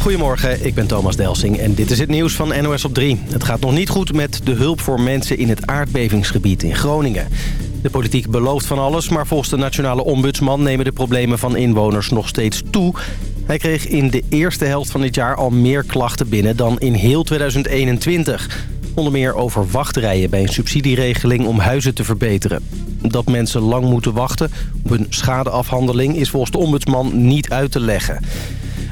Goedemorgen, ik ben Thomas Delsing en dit is het nieuws van NOS op 3. Het gaat nog niet goed met de hulp voor mensen in het aardbevingsgebied in Groningen. De politiek belooft van alles, maar volgens de nationale ombudsman... nemen de problemen van inwoners nog steeds toe. Hij kreeg in de eerste helft van dit jaar al meer klachten binnen dan in heel 2021. Onder meer over wachtrijen bij een subsidieregeling om huizen te verbeteren. Dat mensen lang moeten wachten op een schadeafhandeling is volgens de ombudsman niet uit te leggen.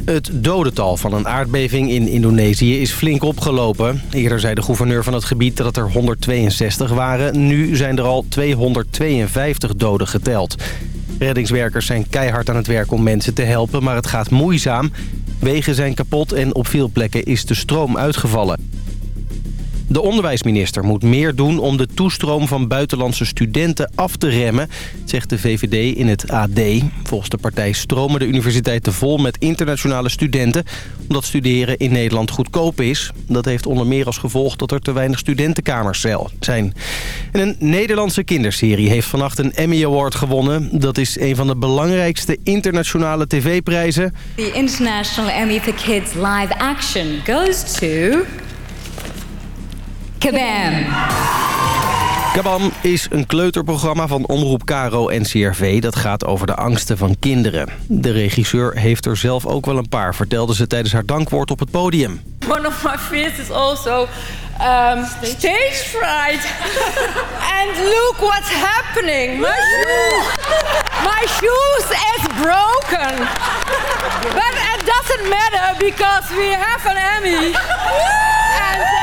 Het dodental van een aardbeving in Indonesië is flink opgelopen. Eerder zei de gouverneur van het gebied dat er 162 waren. Nu zijn er al 252 doden geteld. Reddingswerkers zijn keihard aan het werk om mensen te helpen, maar het gaat moeizaam. Wegen zijn kapot en op veel plekken is de stroom uitgevallen. De onderwijsminister moet meer doen om de toestroom van buitenlandse studenten af te remmen, zegt de VVD in het AD. Volgens de partij stromen de universiteiten vol met internationale studenten, omdat studeren in Nederland goedkoop is. Dat heeft onder meer als gevolg dat er te weinig studentenkamers zijn. En een Nederlandse kinderserie heeft vannacht een Emmy Award gewonnen. Dat is een van de belangrijkste internationale tv-prijzen. The International Emmy for Kids Live Action goes to... Kabam! Kabam is een kleuterprogramma van Omroep Caro en CRV. Dat gaat over de angsten van kinderen. De regisseur heeft er zelf ook wel een paar, vertelde ze tijdens haar dankwoord op het podium. One of my fears is also um, stage fright. and look what's happening. My shoe, my shoes is broken. But it doesn't matter because we have an Emmy. And, uh,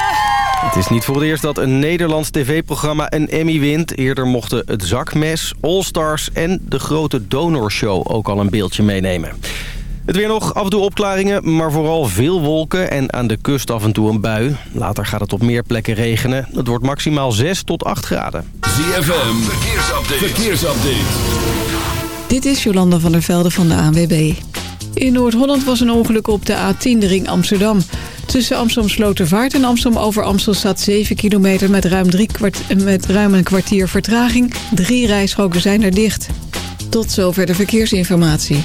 Het is niet voor het eerst dat een Nederlands tv-programma een Emmy wint. Eerder mochten het zakmes, All Stars en de grote donorshow ook al een beeldje meenemen. Het weer nog, af en toe opklaringen, maar vooral veel wolken en aan de kust af en toe een bui. Later gaat het op meer plekken regenen. Het wordt maximaal 6 tot 8 graden. ZFM, verkeersupdate. verkeersupdate. Dit is Jolanda van der Velde van de ANWB. In Noord-Holland was een ongeluk op de A10, de ring Amsterdam. Tussen Amsterdam Slotervaart en Amsterdam over Amstel staat 7 kilometer met ruim, drie kwart, met ruim een kwartier vertraging. Drie rijstroken zijn er dicht. Tot zover de verkeersinformatie.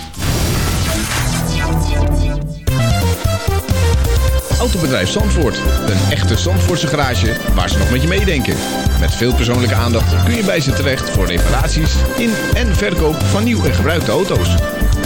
Autobedrijf Zandvoort. Een echte Zandvoortse garage waar ze nog met je meedenken. Met veel persoonlijke aandacht kun je bij ze terecht voor reparaties in en verkoop van nieuw en gebruikte auto's.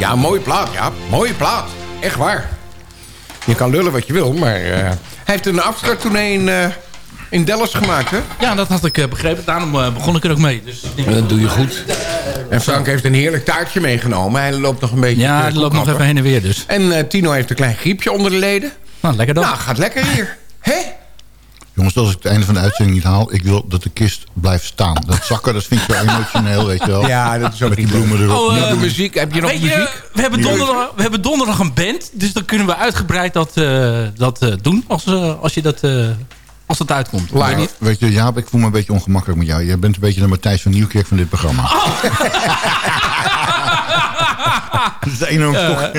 Ja, mooie plaat, ja. Mooie plaat. Echt waar. Je kan lullen wat je wil, maar eh, hij heeft een afstarttournee in, eh, in Dallas gemaakt, hè? Ja, dat had ik eh, begrepen. Daarom begon ik er ook mee. Dus Dat doe je goed. En Frank heeft een heerlijk taartje meegenomen. Hij loopt nog een beetje... Ja, hij loopt nog even heen en weer dus. En Tino heeft een klein griepje onder de leden. Nou, lekker dan. Nou, gaat lekker hier. Jongens, als ik het einde van de uitzending niet haal... ik wil dat de kist blijft staan. Dat zakken, dat vind ik wel emotioneel, weet je wel. Ja, dat is ook Met die bloemen erop. Oh, eh, je muziek? Heb je nog Weet muziek? je, we hebben, donderdag, we hebben donderdag een band. Dus dan kunnen we uitgebreid dat, eh, dat eh, doen. Als, als, je dat, eh, als dat uitkomt. Live. Weet je niet? Weet je, Jaap, ik voel me een beetje ongemakkelijk met jou. Jij bent een beetje de Matthijs van Nieuwkerk van dit programma. Oh. Dat is enorm toch.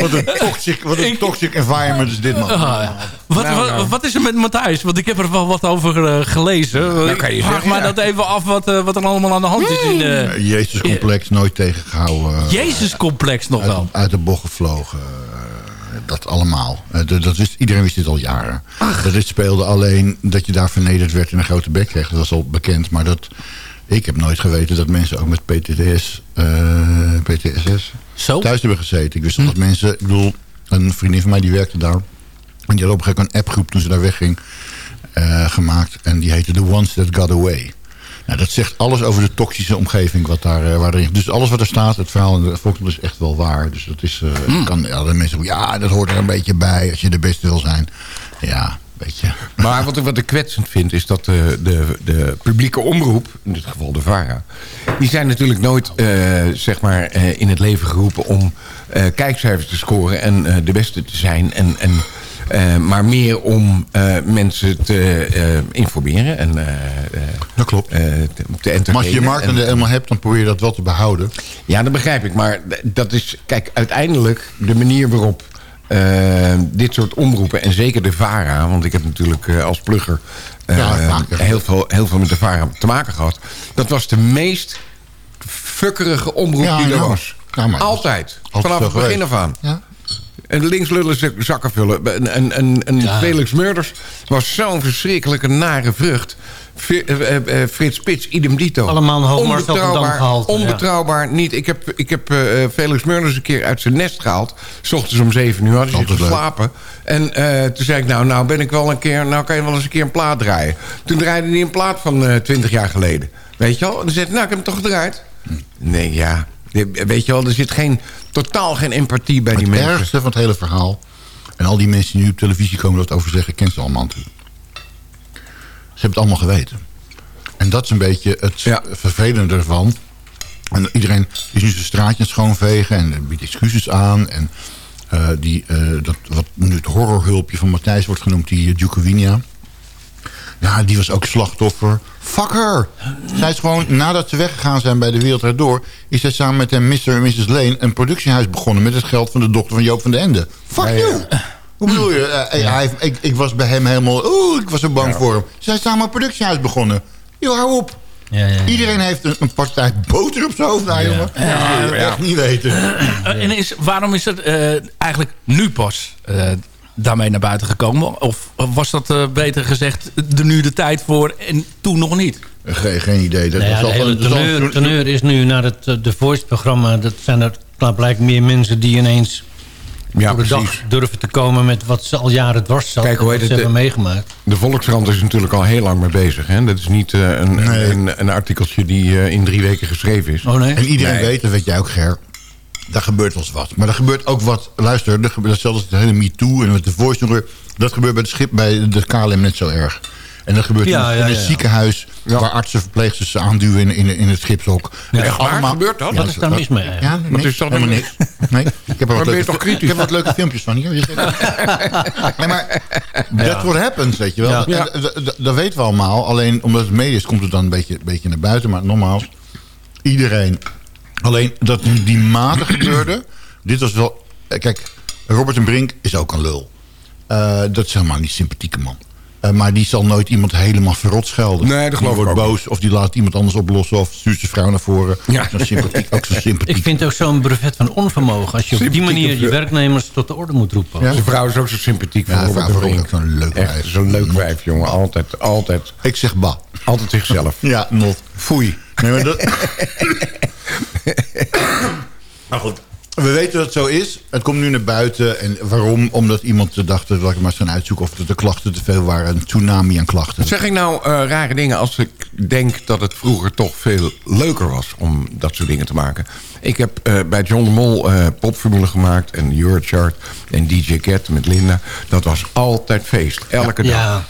wat een toxic, wat een toxic environment is dit, man. Ah, wat, Nou, wat, nou. wat is er met Matthijs? Want ik heb er wel wat over eh, gelezen. ik kan je vraag zeggen, ja. dat even af wat, eh, wat er allemaal aan de hand is. In de Eh, Jezus complex, nooit tegengehouden. Jezus-complex nog wel. uit de bocht gevlogen. eh, Dat allemaal. Eh, dat wist, iedereen wist dit al jaren. Dat dit speelde alleen dat je daar vernederd werd en een grote bek kreeg. Dat was al bekend. Maar dat, ik heb nooit geweten dat mensen ook met PTSS, eh, PTSS Zo? thuis hebben gezeten. Ik wist dat mensen... Ik bedoel, een vriendin van mij die werkte daar. En die had op een gegeven moment een appgroep toen ze daar wegging eh, gemaakt. En die heette The Ones That Got Away. Nou, dat zegt alles over de toxische omgeving wat daar, eh, waar. Dus alles wat er staat, het verhaal in de Volkskrant is echt wel waar. Dus dat is... eh, kan, ja, de mensen ja, dat hoort er een beetje bij als je de beste wil zijn. Ja, Maar wat ik, wat ik kwetsend vind is dat de, de, de publieke omroep, in dit geval de VARA... die zijn natuurlijk nooit eh, zeg maar, eh, in het leven geroepen om eh, kijkcijfers te scoren... en eh, de beste te zijn, en, en, eh, maar meer om eh, mensen te eh, informeren en eh, eh, Dat klopt. eh, te, te Maar als je je markt helemaal hebt, dan probeer je dat wel te behouden. ja, dat begrijp ik. Maar dat is, kijk, uiteindelijk de manier waarop eh, dit soort omroepen... en zeker de VARA, want ik heb natuurlijk eh, als plugger... eh, Ja, vaker. heel, veel, heel veel met de VARA te maken gehad. Dat was de meest fukkerige omroep Ja, die er ja. was. Altijd. altijd Vanaf het begin af aan. Ja. En links lullen zak- zakken vullen. En, en, en, en Felix Murders was zo'n verschrikkelijke nare vrucht. Eh, eh, eh, Frits Spits, idem dito. Allemaal een hoog Onbetrouwbaar, ja. onbetrouwbaar niet. Ik heb, ik heb eh, Felix Murders een keer uit zijn nest gehaald. S ochtends om zeven uur had hij geslapen. En eh, toen zei ik, nou, nou ben ik wel een keer... Nou kan je wel eens een keer een plaat draaien. Toen draaide hij een plaat van eh, twintig jaar geleden. Weet je wel? En dan zei hij, nou, ik heb hem toch gedraaid? Nee, ja. Weet je wel, er zit geen, totaal geen empathie bij die het mensen. ergste van het hele verhaal... en al die mensen die nu op televisie komen dat over zeggen... kent ze allemaal natuurlijk. Ze hebben het allemaal geweten. En dat is een beetje het vervelende ervan. En iedereen is nu zijn straatjes schoonvegen... en biedt excuses aan. En eh, die, eh, dat, wat nu het horrorhulpje van Matthijs wordt genoemd... die uh, Djukovinia... Ja, die was ook slachtoffer. Fuck her! Zij is gewoon, nadat ze weggegaan zijn bij de Wereld Draait Door... is zij samen met hem Mr. en Mrs. Lane een productiehuis begonnen... met het geld van de dochter van Joop van den Ende. Fuck you! Hoe bedoel je? Eh, hij, ik, ik was bij hem helemaal... Oeh, ik was zo bang voor hem. Ze zijn samen een productiehuis begonnen. Yo, hou op! Iedereen heeft een, een partij boter op zijn hoofd, nou, jongen. Ja, Dat wil ja. echt niet weten. Eh, en is, waarom is het eh, eigenlijk nu pas? eh, daarmee naar buiten gekomen? Of was dat eh, beter gezegd er nu de tijd voor en toen nog niet? Geen, geen idee. Dat Nou ja, was de al- teneur, teneur is nu naar het eh, The Voice-programma. Dat zijn er blijkbaar meer mensen die ineens Ja, voor de dag precies. durven te komen... met wat ze al jaren dwars zat. Kijk, hoe heet wat het, de- hebben meegemaakt. De Volkskrant is natuurlijk al heel lang mee bezig. Hè? Dat is niet eh, een, Nee. een, een artikeltje die eh, in drie weken geschreven is. Oh nee? En iedereen Nee. weet, dat weet jij ook Ger... daar gebeurt wel eens wat. Maar er gebeurt ook wat... Luister, er gebeurt als de hele MeToo en met de voice. Dat gebeurt bij de, schip, bij de KLM net zo erg. En dat gebeurt Ja, in, ja, in ja, een ja. ziekenhuis... waar artsen verpleegsters ze aanduwen in, in, in het schipshok. Ja, Dat echt waar? Gebeurt dat? Wat is daar mis mee? Ja, Wat niks, is dat helemaal niks. Nee, ik heb Maar wat leuke, toch kritisch? Ik heb wat leuke filmpjes van hier. nee, maar dat wordt happens, weet je wel. Ja. Dat, dat- dat- dat weten we allemaal. Alleen omdat het media is, komt het dan een beetje, beetje naar buiten. Maar nogmaals, iedereen. Alleen dat die mate gebeurde. Dit was wel... Kijk, Robert en Brink is ook een lul. Eh, dat is helemaal niet sympathieke man. Eh, maar die zal nooit iemand helemaal verrot schelden. Nee, dat geloof die ik wordt ook boos of die laat iemand anders oplossen... of stuurt zijn vrouw naar voren. Ja. Zo sympathiek, ook zo sympathiek. Ik vind ook zo'n brevet van onvermogen... als je op die manier je vrouw. werknemers tot de orde moet roepen. Ja. Zijn vrouw is ook zo sympathiek Ja, vrouw de vond ik Brink. zo'n leuk Echt wijf. zo'n leuk wijf, jongen. Altijd, altijd, Ik zeg ba. altijd zichzelf. Ja, not. Foei. Nee, maar dat... maar goed. We weten dat het zo is. Het komt nu naar buiten. En waarom? Omdat iemand dacht, dat ik maar eens gaan uitzoeken... of de klachten te veel waren. Een tsunami aan klachten. Zeg ik nou eh, rare dingen als ik denk dat het vroeger toch veel leuker was om dat soort dingen te maken? Ik heb eh, bij John de Mol eh, popformule gemaakt en Eurochart en DJ Cat met Linda. Dat was altijd feest. Elke dag. Ja,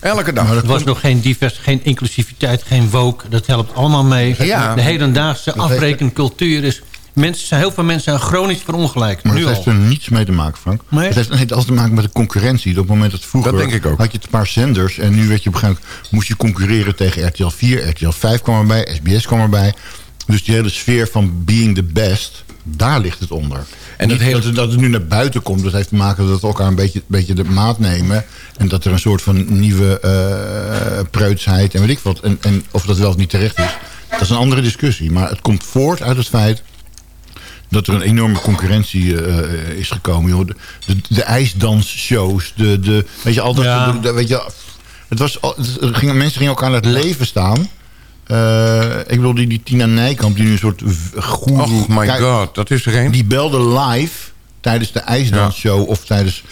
Elke dag. er was nog geen divers, geen inclusiviteit, geen woke. Dat helpt allemaal mee. Ja. De hedendaagse afrekencultuur is... Mensen, heel veel mensen zijn chronisch verongelijkt. Maar nu dat heeft al. er niets mee te maken, Frank. Nee? Het heeft, heeft alles te maken met de concurrentie. Op het moment dat vroeger Dat denk ik ook. had je een paar zenders... en nu werd je op een gegeven moment, moest je concurreren tegen RTL 4. RTL 5 kwam erbij, SBS kwam erbij. Dus die hele sfeer van being the best, daar ligt het onder. En dat dat, hele- dat, het, dat het nu naar buiten komt, dat heeft te maken dat we elkaar een beetje, beetje de maat nemen. En dat er een soort van nieuwe eh preutsheid en weet ik wat. En, en of dat wel of niet terecht is, dat is een andere discussie. Maar het komt voort uit het feit dat er een enorme concurrentie eh, is gekomen. Joh. De, de, de ijsdansshows, de, de, weet je, al dat, Ja. de- weet je, het was, het gingen, mensen gingen elkaar naar het leven staan. Eh, ik bedoel, die, die Tina Nijkamp, die nu een soort goeroe... Oh my god, dat is er een. Die belde live tijdens de ijsdansshow... of tijdens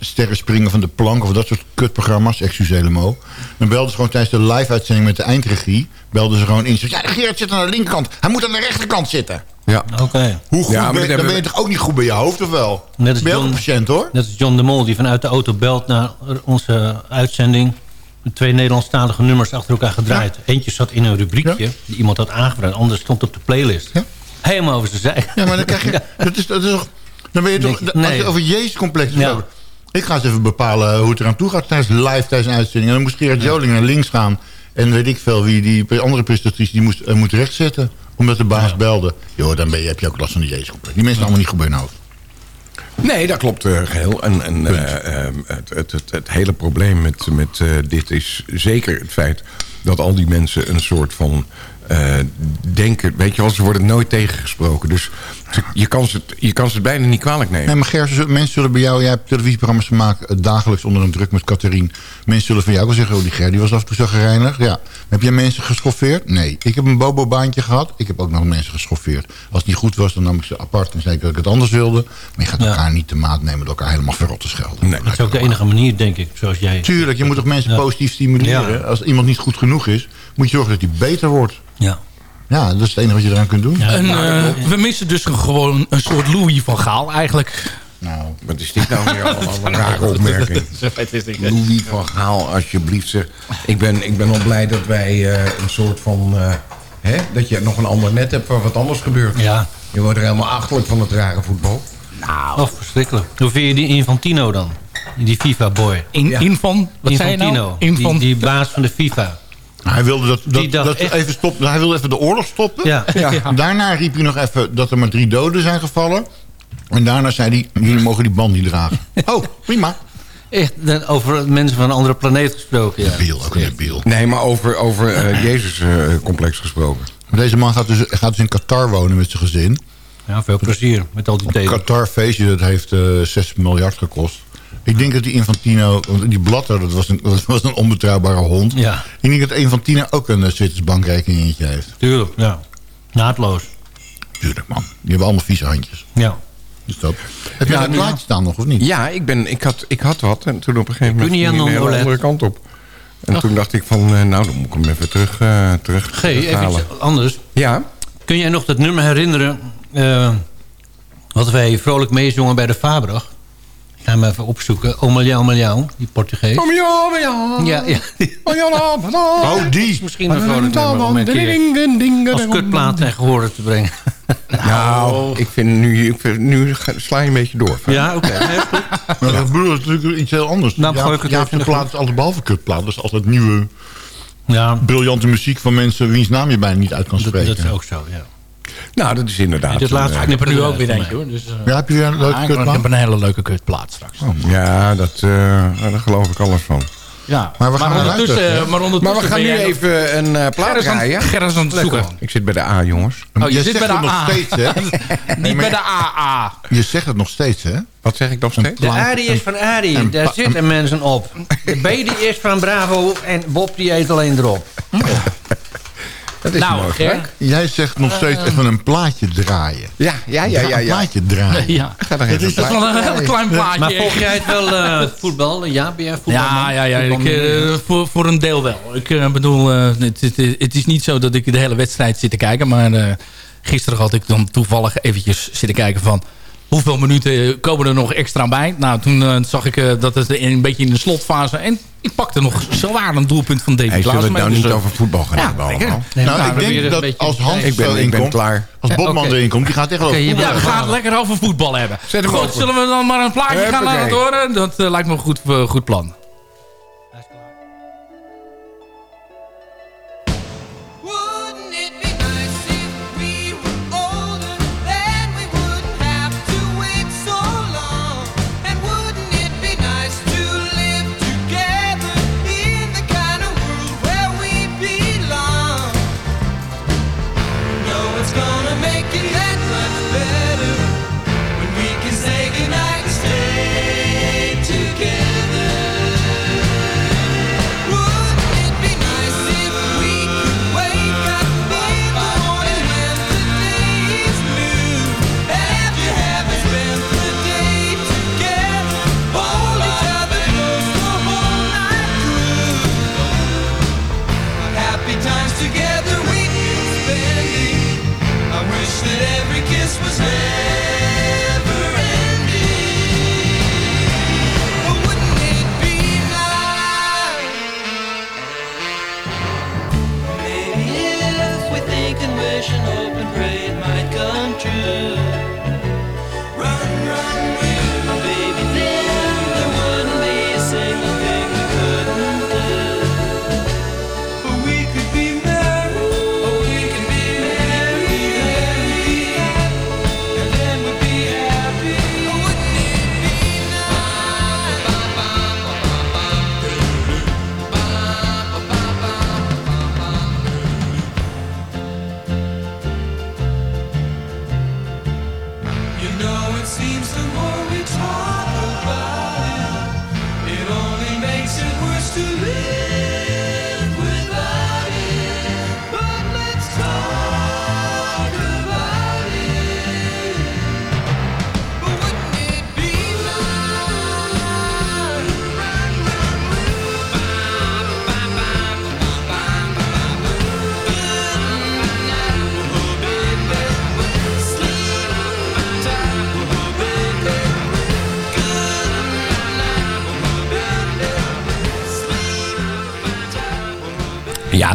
sterren springen van de plank... of dat soort kutprogramma's, excuus helemaal. Dan belden ze gewoon tijdens de live-uitzending met de eindregie... belden ze gewoon in. Ze ja, Gerard zit aan de linkerkant. Hij moet aan de rechterkant zitten. Ja. Oké. Hoe goed Ja, maar ben, dat dan ben je toch ook niet goed bij je hoofd, of wel? Net als John- een patiënt, hoor? Net als John de Mol, die vanuit de auto belt naar onze uitzending. Met twee Nederlandstalige nummers achter elkaar gedraaid. Eentje zat in een rubriekje die iemand had aangevraagd. De andere stond op de playlist. Ja. Helemaal over zijn zij. Ja, maar dan krijg je... Dat is, dat is toch, dan ben je toch... Als je over Jezus complex Ja. Ik ga eens even bepalen hoe het eraan toe gaat tijdens live, tijdens een uitzending. En dan moest Gerard Joling naar links gaan. En weet ik veel wie, die andere presentatrice, die moest, eh, moet rechtzetten. Omdat de baas belde. Joh, dan ben je, heb je ook last van de Jezus complex. Die mensen zijn allemaal niet goed bij hun hoofd. Nee, dat klopt eh, geheel. En, en eh, eh, het, het, het, het hele probleem met, met eh, dit is zeker het feit... dat al die mensen een soort van eh, denken... weet je wel, ze worden nooit tegengesproken. Dus je kan ze, het- je kan ze het bijna niet kwalijk nemen. Nee, maar Ger, mensen zullen bij jou... Jij hebt televisieprogramma's gemaakt eh, dagelijks onder een druk met Catherine. Mensen zullen van jou wel zeggen... Oh, die Ger die was af en toe zo gereinigd. Ja. Heb jij mensen geschoffeerd? Nee. Ik heb een bobo-baantje gehad. Ik heb ook nog mensen geschoffeerd. Als het niet goed was, dan nam ik ze apart... en zei ik dat ik het anders wilde. Maar je gaat Ja. elkaar niet te maat nemen... door elkaar helemaal verrot te schelden. Nee. Dat is ook de enige manier, denk ik, zoals jij... Tuurlijk, je moet toch mensen Ja. positief stimuleren. Ja. Als iemand niet goed genoeg is... moet je zorgen dat hij beter wordt. Ja. Ja, dat is het enige wat je eraan kunt doen. Ja. En, eh, we missen dus gewoon een soort Louis van Gaal eigenlijk. Nou, Wat is dit nou weer allemaal een rare opmerking? Louis van Gaal, alsjeblieft. Zeg. Ik, ben, ik ben al blij dat wij eh, een soort van... eh, hè, dat je nog een ander net hebt waar wat anders gebeurt. Ja. Je wordt er helemaal achterlijk van het rare voetbal. Oh, verschrikkelijk. Hoe vind je die Infantino dan? Die FIFA-boy. In, Ja. in van, wat zei je Infantino. nou? In van, Die, die baas van de FIFA. Hij wilde dat, dat, dat echt- even stoppen. Hij wilde even de oorlog stoppen. Ja. Daarna riep hij nog even dat er maar drie doden zijn gevallen. En daarna zei hij, jullie mogen die band niet dragen. Oh, prima. Echt eh, over mensen van een andere planeet gesproken. Ja. Biel, ook een biel. Nee, maar over, over eh, Jezus-complex gesproken. Deze man gaat dus, gaat dus in Qatar wonen met zijn gezin. Ja, veel plezier met al die Een thee. Qatar feestje, dat heeft eh 6 miljard gekost. Ik denk dat die Infantino, die Blatter, dat was een, dat was een onbetrouwbare hond. Ja. Ik denk dat Infantino ook een uh, Zwitsers bankrekeningetje heeft. Tuurlijk, ja. Naadloos. Tuurlijk, man. Die hebben allemaal vieze handjes. Ja. Dus dat. Heb je Ja, plaatje staan nog, of niet? Ja, ik, ben, ik, had, ik had wat. En toen op een gegeven moment Kun je ging de een hele andere kant op. En toen dacht ik van, eh, nou, dan moet ik hem even terug, eh terug G, even iets anders. Ja? Kun jij nog dat nummer herinneren... eh, wat wij vrolijk meezongen bij de Fabrag? Ik ga hem even opzoeken. Omeljau, Omeljau, die Portugees. Om ja, om ja. Ja, ja. Ja, ja. Oh, die. Misschien een vrolijk nummer om een keer als kutplaat tegen gehoord te brengen. Nou, ik vind nu, ik vind, nu sla je een beetje door. Ja, oké. Maar dat bedoel is natuurlijk iets heel anders. Nou, gooi ik het ja, even in de plaat is altijd behalve kutplaat. Dat is altijd nieuwe, Ja, briljante muziek van mensen... wiens naam je bijna niet uit kan dat, spreken. dat is ook zo, ja. Nou, dat is inderdaad... Dit laatste eh, Ik heb er nu ook weer eentje hoor. Dus, eh, Ja, heb je een leuke ik heb een hele leuke kutplaat straks. Ja, dat, eh, daar geloof ik alles van. Ja, Maar we gaan ondertussen, luisteren, hè? maar ondertussen Maar we gaan nu even een uh, plaat draaien. Gerrit aan het zoeken. Ik zit bij de A, jongens. Oh, je zit bij de het nog A. steeds, hè? Niet bij de AA. Je zegt het nog steeds, hè? Wat zeg ik nog steeds? De Adi is van Adi, daar zitten mensen op. De B die is van Bravo en Bob die eet alleen erop. Dat is Nou, mogelijk. Ger, Jij zegt nog steeds even een plaatje draaien. Ja, ja, ja, ja. Een ja. plaatje draaien. ja. Ga Dat is wel een heel klein plaatje. Maar volg jij het wel, eh, voetbal? Ja, ben jij voetbalman? Ja, ja, ja ik, eh, voor, voor een deel wel. Ik eh, bedoel, eh, het, het, het is niet zo dat ik de hele wedstrijd zit te kijken. Maar eh, gisteren had ik dan toevallig eventjes zitten kijken van... hoeveel minuten komen er nog extra bij? Nou, toen eh, zag ik eh, dat het een beetje in de slotfase... en ik pakte nog zowaar een doelpunt van David Hey, zullen we Klaassen het nou niet Dus, eh, over voetbal gaan ja, hebben allemaal? Nee, Nou, ik denk dat beetje als Hans. Ik ben, ik klaar. als Bobman erin komt, die gaat echt voetballen. Ja, we gaan het lekker over voetbal hebben. Goed, zullen we dan maar een plaatje gaan laten horen? Dat eh, lijkt me een goed, eh, goed plan.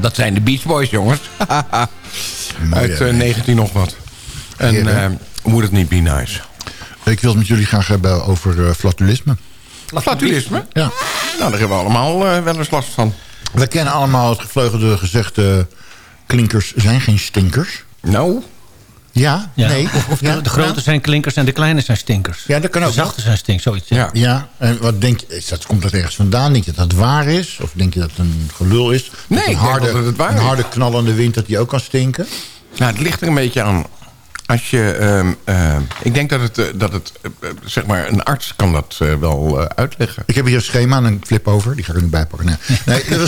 Dat zijn de Beach Boys, jongens. Uit eh, 19 nog wat. En eh, moet het niet be nice? Ik wil het met jullie graag hebben over eh, flatulisme. Flatulisme? Ja. Nou, daar hebben we allemaal wel eens last van. We kennen allemaal het gevleugelde gezegde... klinkers zijn geen stinkers. Nou, Ja, Ja, nee. Of, Ja, de grote ja. zijn klinkers en de kleine zijn stinkers. Ja, dat kan ook De zachte zijn stinkers, zoiets. ja. Ja, en wat denk je, is dat, komt dat ergens vandaan? Denk je dat dat waar is? Of denk je dat het een gelul is? Nee, Dat ik een denk dat het waar een is. harde knallende wind dat die ook kan stinken? Nou, het ligt er een beetje aan. Als je, ehm, ehm, ik denk dat het, eh, dat het eh, eh, zeg maar, een arts kan dat wel eh, uitleggen. Ik heb hier een schema en een flip over. Die ga ik er nu bijpakken. Nee, nee.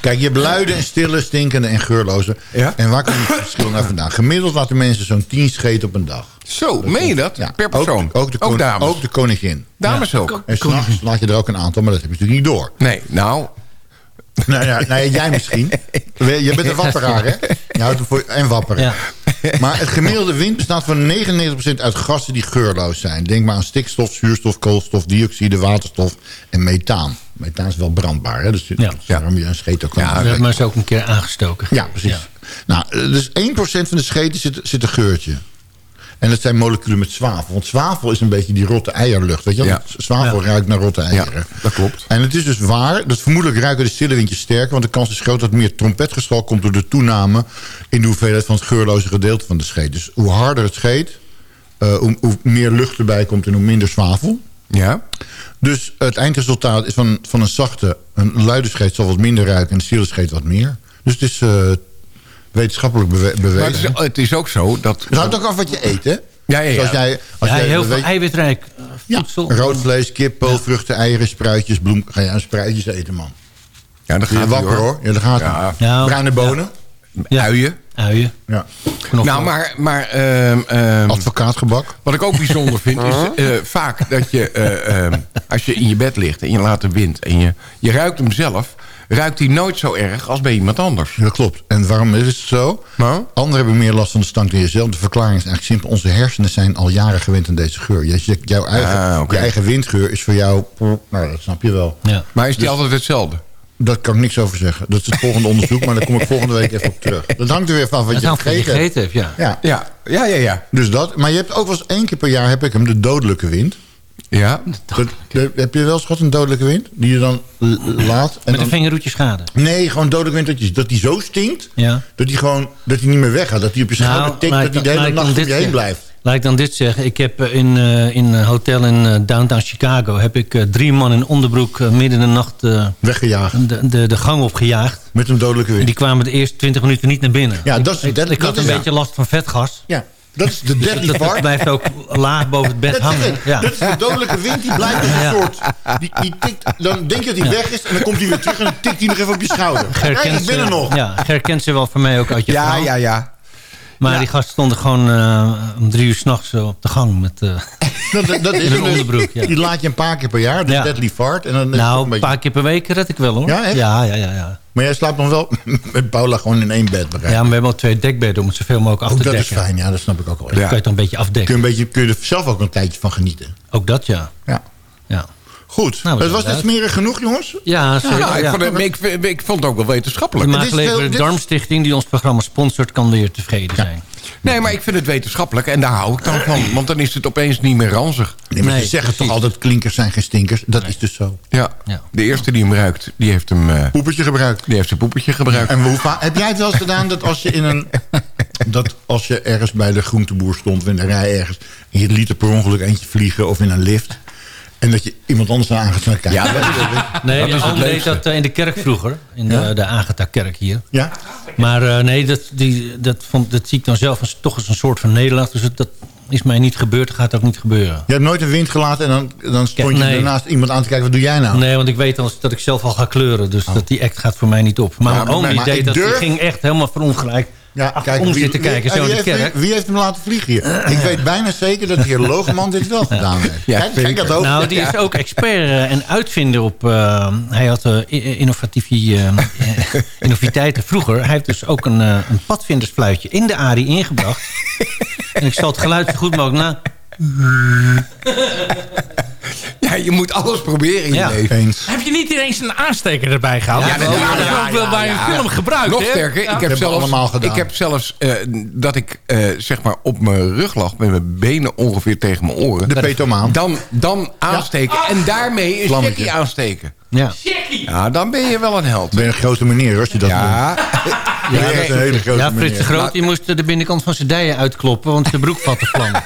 Kijk, je hebt luide en stille, stinkende en geurloze. En waar komt het verschil nou vandaan? Gemiddeld laten mensen zo'n 10 scheten op een dag. Zo, meen je dat? Per persoon? Ook, ook, de, Ook kon- dames? ook de koningin. Dames ook? En s'nachts laat je er ook een aantal, maar dat heb je natuurlijk niet door. Nee, nou... Nou ja, nou ja, jij misschien. Je bent een wapperaar, hè? Je houdt ervoor, en wapper. Maar het gemiddelde wind bestaat van 99% uit gassen die geurloos zijn. Denk maar aan stikstof, zuurstof, koolstof, dioxide, waterstof en methaan. Methaan is wel brandbaar, hè? Dus ja. daarom je een scheet ook kan Ja, maar is ook een keer aangestoken. Ja, precies. Nou, dus 1% van de scheten zit, zit een geurtje. En dat zijn moleculen met zwavel. Want zwavel is een beetje die rotte eierlucht. Weet je? Ja. Zwavel ruikt naar rotte eieren. dat klopt. En het is dus waar, dat vermoedelijk ruiken de stille windjes sterker... want de kans is groot dat meer trompetgestal komt door de toename... in de hoeveelheid van het geurloze gedeelte van de scheet. Dus hoe harder het scheet, eh, hoe, hoe meer lucht erbij komt en hoe minder zwavel. Ja. Dus het eindresultaat is van, van een zachte, een luide scheet zal wat minder ruiken... en een stille scheet wat meer. Dus het is eh, wetenschappelijk bewe- bewezen. Maar het is, het is ook zo dat... Het hangt ook af wat je eet, hè? Ja, ja, ja. Zoals jij, als Ja, jij, heel veel weet- eiwitrijk voedsel. Rood vlees, kip, peulvruchten, eieren, spruitjes, bloem. Ga je aan spruitjes eten, man. Ja, dat Je gaat wakker, hoor. Ja, dat gaat Ja. Ja, Bruine bonen. Uien. Uien. Ja. Nou, maar... maar ehm, ehm, Advocaatgebak. Wat ik ook bijzonder vind, is eh, vaak dat je... eh, ehm, als je in je bed ligt en je laat de wind... en je, je ruikt hem zelf... ruikt hij nooit zo erg als bij iemand anders. Dat klopt. En waarom is het zo? Nou? Anderen hebben meer last van de stank dan jezelf. De verklaring is eigenlijk simpel. Onze hersenen zijn al jaren gewend aan deze geur. Je, jouw eigen, Ah, je eigen windgeur is voor jou... Nou, dat snap je wel. Ja. Maar is die Dus- altijd hetzelfde? Dat kan ik niks over zeggen. Dat is het volgende onderzoek, maar daar kom ik volgende week even op terug. Dat hangt er weer van wat Dat je gegeten hebt. gegeten hebt, ja. Ja. Ja, ja, ja. ja. Dus dat. Maar je hebt ook wel eens één keer per jaar heb ik hem, de dodelijke wind. Ja. Dat, dat- heb je wel eens gehad, een dodelijke wind? Die je dan laat. En Met dan, een vingerroetje schade. nee, gewoon dodelijke wind. Dat, je, dat die zo stinkt, Ja. dat die gewoon dat die niet meer weggaat. Dat die op je schouder tikt, laat dat die ik de hele nacht ik om je heen blijft. Laat ik dan dit zeggen. Ik heb eh, in, eh, in een hotel in eh, downtown Chicago... heb ik drie man in onderbroek midden in de nacht eh, Weggejaagd. de, de, de gang opgejaagd. Met een dodelijke En wind. die kwamen de eerste 20 minuten niet naar binnen. Ja, dat is- ik, dat- ik dat had is- een ja. beetje last van vetgas. Ja, dat is de deadly Dat fart. blijft ook laag boven het bed Dat is, hangen. het. Ja. dat is de dodelijke wind, die blijft als een Ja. soort... Die, die tikt, dan denk je dat hij weg is en dan komt hij weer terug... en dan tikt hij nog even op je schouder. Ger kent ik ben er ze- nog. Ja, Ger kent ze wel van mij ook uit je Ja, ja, ja. Maar die gasten stonden gewoon eh, om drie uur s'nachts op de gang. Met, eh, Dat, dat, is een onderbroek, ja. Die laat je een paar keer per jaar, de Ja. deadly fart. En dan nou, een beetje... paar keer per week red ik wel hoor. Ja? Ja, ja, ja. Maar jij slaapt nog wel met Paula gewoon in één bed, begrijp Ja, maar we hebben al twee dekbedden om het zoveel mogelijk af Ook te dat is dekken. fijn, ja, dat snap ik ook wel. Dan kan je het een beetje Kun, afdekken. je een beetje, kun je er zelf ook een tijdje van genieten. Ook dat, ja. Ja. Ja, Goed, Nou, zijn was net eruit. smerig genoeg, jongens. ja zeker. Ja, ik, ja. vond het, ik, ik, ik vond het ook wel De wetenschappelijk. Het veel- dit- Darmstichting die ons programma sponsort... kan weer tevreden zijn. Nee, maar ik vind het wetenschappelijk en daar hou ik dan van. Want dan is het opeens niet meer ranzig. Nee, maar Nee, ze zeggen precies. toch altijd klinkers zijn geen stinkers. Dat is dus zo. Ja. Ja. De eerste die hem ruikt, die heeft hem... eh, Poepertje gebruikt. die heeft zijn poepertje gebruikt. En hoe vaak, heb jij het wel eens gedaan dat als je in een... dat als je ergens bij de groenteboer stond... of in de rij ergens... en je liet er per ongeluk eentje vliegen of in een lift... en dat je iemand anders aan gaat kijken. Ja, dat is Nee, Dat is het Oom deed leukste. dat eh, in de kerk vroeger. In Ja? de, de Agatha-kerk hier. Ja? Maar eh, nee, dat, die, dat, vond, dat zie ik dan zelf als, toch als een soort van nederlaag. Dus dat is mij niet gebeurd, gaat ook niet gebeuren. Je hebt nooit een wind gelaten en dan, dan stond je nee. daarnaast iemand aan te kijken... wat doe jij nou? Nee, want ik weet dan dat ik zelf al ga kleuren. Dus dat die act gaat voor mij niet op. Maar Ja, mijn oom die deed dat. Die ging echt helemaal verongelijk Ja, wie- zitten wie- kijken. wie Zo in de heeft, kerk. Wie, wie heeft hem laten vliegen hier? Ik weet bijna zeker dat de heer Logeman dit wel gedaan heeft. Ja, kijk, kijk dat ook. Nou, die is ook expert eh, en uitvinder op... eh, hij had eh, innovatieve eh, eh, innoviteiten vroeger. Hij heeft dus ook een, eh, een padvindersfluitje in de ARI ingebracht. en ik zal het geluid zo goed mogelijk na... Ja, je moet alles proberen in je Ja. leven. Eens. Heb je niet ineens een aansteker erbij gehaald? Ja, dat ja, wordt ja, ook wel ja, bij een ja. film gebruikt. Nog sterker, ik heb zelfs, allemaal gedaan. ik heb zelfs eh, dat ik eh, zeg maar op mijn rug lag... met mijn benen ongeveer tegen mijn oren. De petomaan. Dan, dan aansteken en daarmee een Vlammetje. checkie aansteken. Ja. Ja, dan ben je wel een held. Ben je een grote meneer als je dat doet. Ja, Ja, dat is een hele grote Ja, Frits de Groot die moest de binnenkant van zijn dijen uitkloppen... want zijn broek vatte vlam.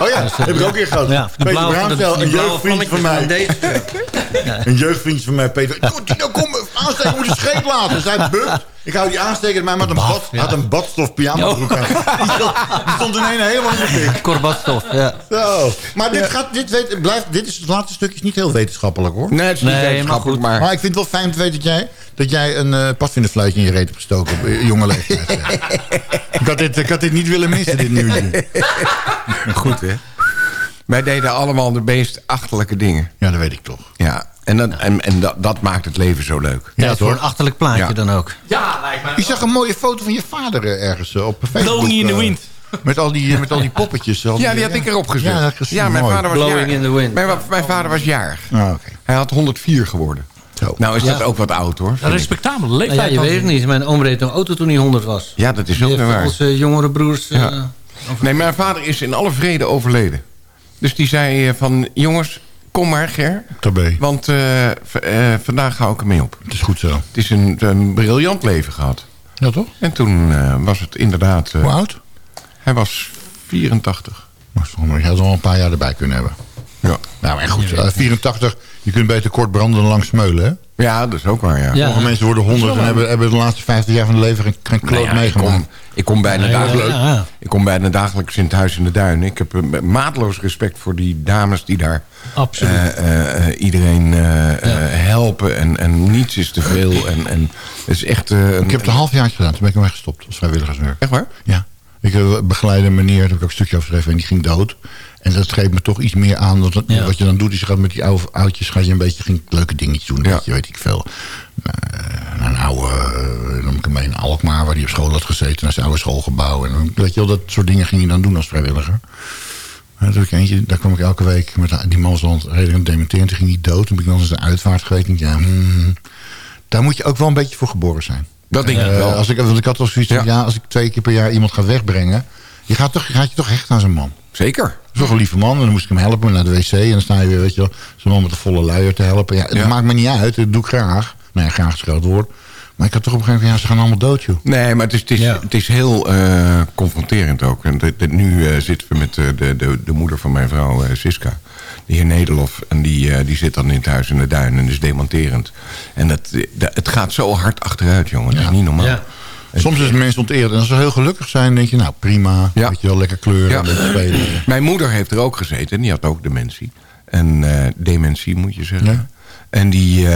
Oh ja, heb ik ook weer gehad. Ja, de Peter Bruinstel, een blauwe jeugdvriendje van mij. Een jeugdvriendje van mij, Peter. Kom, Tino, kom, aansteken, moet je scheet laten. Zij bukt. Ik hou die aansteken, maar met een, bad, had een badstof pyjama broek aan. Die stond- stond ineens helemaal in de fik. Korbatstof, ja. Zo. Maar dit, gaat, dit, weet, blijft, dit is het laatste stukje is niet heel wetenschappelijk hoor. Nee, het is niet Nee, maar wetenschappelijk, goed. maar... Maar ik vind het wel fijn te weten dat jij, dat jij een uh, in je reet hebt gestoken op eh, jonge leeftijd. ik, had dit, ik had dit niet willen missen, dit nieuwtje. Goed, hè? Wij deden allemaal de meest achterlijke dingen. Ja, dat weet ik toch. Ja, en, dat, en, en dat, dat maakt het leven zo leuk. Ja, voor een achterlijk plaatje Ja. dan ook. Ja, lijkt mij. Ik zag een mooie foto van je vader eh, ergens op Facebook. Blowing in the wind. Met al die, met al die poppetjes. al Ja, die had ik erop gezet. Ja, mijn mooi. vader was Blowing jarig. in the wind. Mijn, mijn vader was jarig. Ah, oké. Hij had 104 geworden. Zo. Nou is dat ook wat oud, hoor. Een respectabele Nou leeftijd. ja, je weet het niet. Mijn oom reed een auto toen hij 100 was. Ja, dat is ook weer waar. onze jongere broers... eh. Nee, mijn vader is in alle vrede overleden. Dus die zei eh, van... Jongens, kom maar, Ger. Tabé. Want eh, v- eh, vandaag hou ik ermee op. Het is goed zo. Het is een, een briljant leven gehad. Ja, toch? En toen eh, was het inderdaad... Hoe oud? hij was 84. Maar je had wel een paar jaar erbij kunnen hebben. Ja. Nou, en goed. eh, 84, je kunt beter kort branden dan lang smeulen, hè? ja, dat is ook waar, ja. Ja. Sommige mensen worden 100 en hebben, hebben de laatste 50 jaar van hun leven geen, geen kloot Nou ja, ik, meegemaakt. kom, ik, kom bijna dagelijks, ik kom bijna dagelijks in het huis in de duin. Ik heb eh, maatloos respect voor die dames die daar Absoluut. eh, eh, eh, iedereen helpen. En, en niets is te veel. En, en het is echt... Ik heb het een half jaar gedaan, toen ben ik ermee gestopt als vrijwilligerswerk. Echt waar? Ja. Ik eh, begeleide een meneer, daar heb ik ook een stukje over geschreven, en die ging dood. En dat geeft me toch iets meer aan. Dat, Ja. Wat je dan doet, is je gaat met die oude oudjes ga je een beetje ging leuke dingetjes doen. Ja. Weet, je, weet ik veel. Eh, naar een oude, uh, noem ik hem mee, in Alkmaar, waar hij op school had gezeten. Naar zijn oude schoolgebouw. En weet je wel, dat soort dingen ging je dan doen als vrijwilliger. Ik eentje, daar kwam ik elke week met die man was redelijk dementeren. Toen ging hij dood. Toen ben ik dan eens een uitvaart geweest. En ja, hmm, daar moet je ook wel een beetje voor geboren zijn. Dat denk ik Eh, wel. Als ik, want ik had al zoiets van, Ja. ja, als ik twee keer per jaar iemand ga wegbrengen... Je gaat, toch, je gaat je toch echt aan zijn man. Zeker. Dat is toch een lieve man. En dan moest ik hem helpen naar de wc. En dan sta je weer, weet je wel, zo'n man met een volle luier te helpen. Ja, het Ja. maakt me niet uit. Dat doe ik graag. Nee, graag is groot woord. Maar ik had toch op een gegeven moment, ja, ze gaan allemaal dood, joh. Nee, maar het is, het is, Ja. het is heel eh, confronterend ook. En nu eh, zitten we met eh, de, de, de moeder van mijn vrouw, eh, Siska. De heer Nederlof. En die, eh, die zit dan in het huis in de duin en is demonterend. En dat, eh, dat- het gaat zo hard achteruit, jongen. Dat is niet normaal. Ja. Soms is het mensen onteerd. En als ze heel gelukkig zijn, denk je, nou prima. Ja. Weet je wel, lekker kleuren, Ja. een spelen. Mijn moeder heeft er ook gezeten. En die had ook dementie. En eh, dementie, moet je zeggen. Ja. En, die,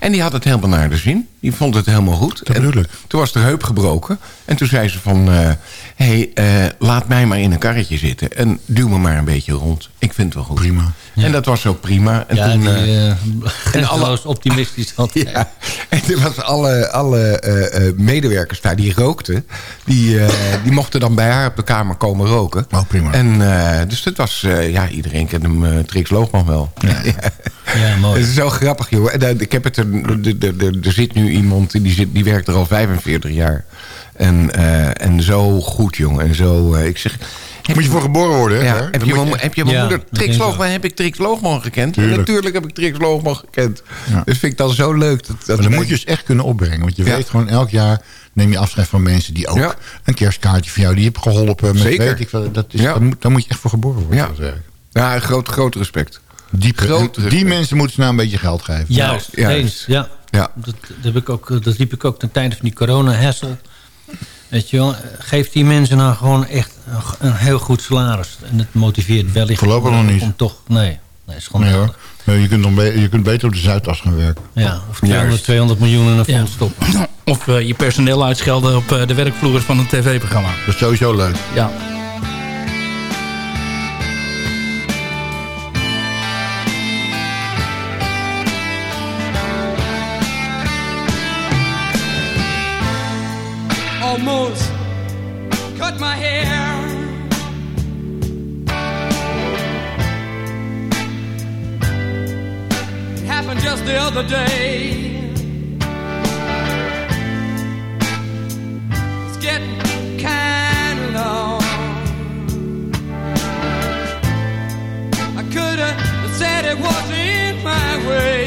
en die had het helemaal naar de zin. Die vond het helemaal goed. Dat En bedoel ik. Toen was de heup gebroken. En toen zei ze van... eh hey, eh, laat mij maar in een karretje zitten. En duw me maar een beetje rond. Ik vind het wel goed. Prima. En dat was ook prima. En ja, toen, die eh, eh grenzeloos optimistisch had. ja, en toen was alle, alle eh, eh, medewerkers daar die rookten... Die, eh, die mochten dan bij haar op de kamer komen roken. Oh, prima. En, eh, dus dat was... eh, ja, iedereen kent hem, eh Trix Loogman wel. Ja. Ja, mooi. Het is zo grappig, joh. En, eh, ik heb het er, er, er, er- er zit nu iemand die, zit, die werkt er al 45 jaar. En, eh, en zo goed, jongen. En zo, eh, ik zeg... heb Moet je voor geboren worden, hè? ja, heb, Dan je mijn, heb je mijn Ja, moeder dat Trix Loogman? Heb ik Trix Loogman gekend? Tuurlijk. Natuurlijk heb ik Trix Loogman gekend. Ja. Dus vind ik dan zo leuk. Dat, dat Maar dan moet je dus echt kunnen opbrengen. Want je Ja. weet gewoon, elk jaar neem je afscheid van mensen die ook Ja. een kerstkaartje van jou, die heb geholpen. Met, Zeker. Weet ik, dat is, Ja. daar, moet, daar moet je echt voor geboren worden. Ja. dat. Ja, groot, groot respect. Die, Groot die respect. mensen moeten ze nou een beetje geld geven. Juist, eens. Ja. Ja. Dat, dat, heb ik ook, dat riep ik ook ten tijde van die corona-hassel. Weet je wel, geef die mensen nou gewoon echt een, een heel goed salaris. En dat motiveert wellicht... Voorlopig nog niet. Om toch, nee, nee, is gewoon Nee, hoor. Nee, je, kunt je kunt beter op de Zuidas gaan werken. Ja, of 200, Juist. 200 miljoen in een Ja. fonds stoppen. Of eh, je personeel uitschelden op eh, de werkvloer van een tv-programma. Dat is sowieso leuk. Ja. Just the other day. It's getting kind of long. I could have said it was in my way.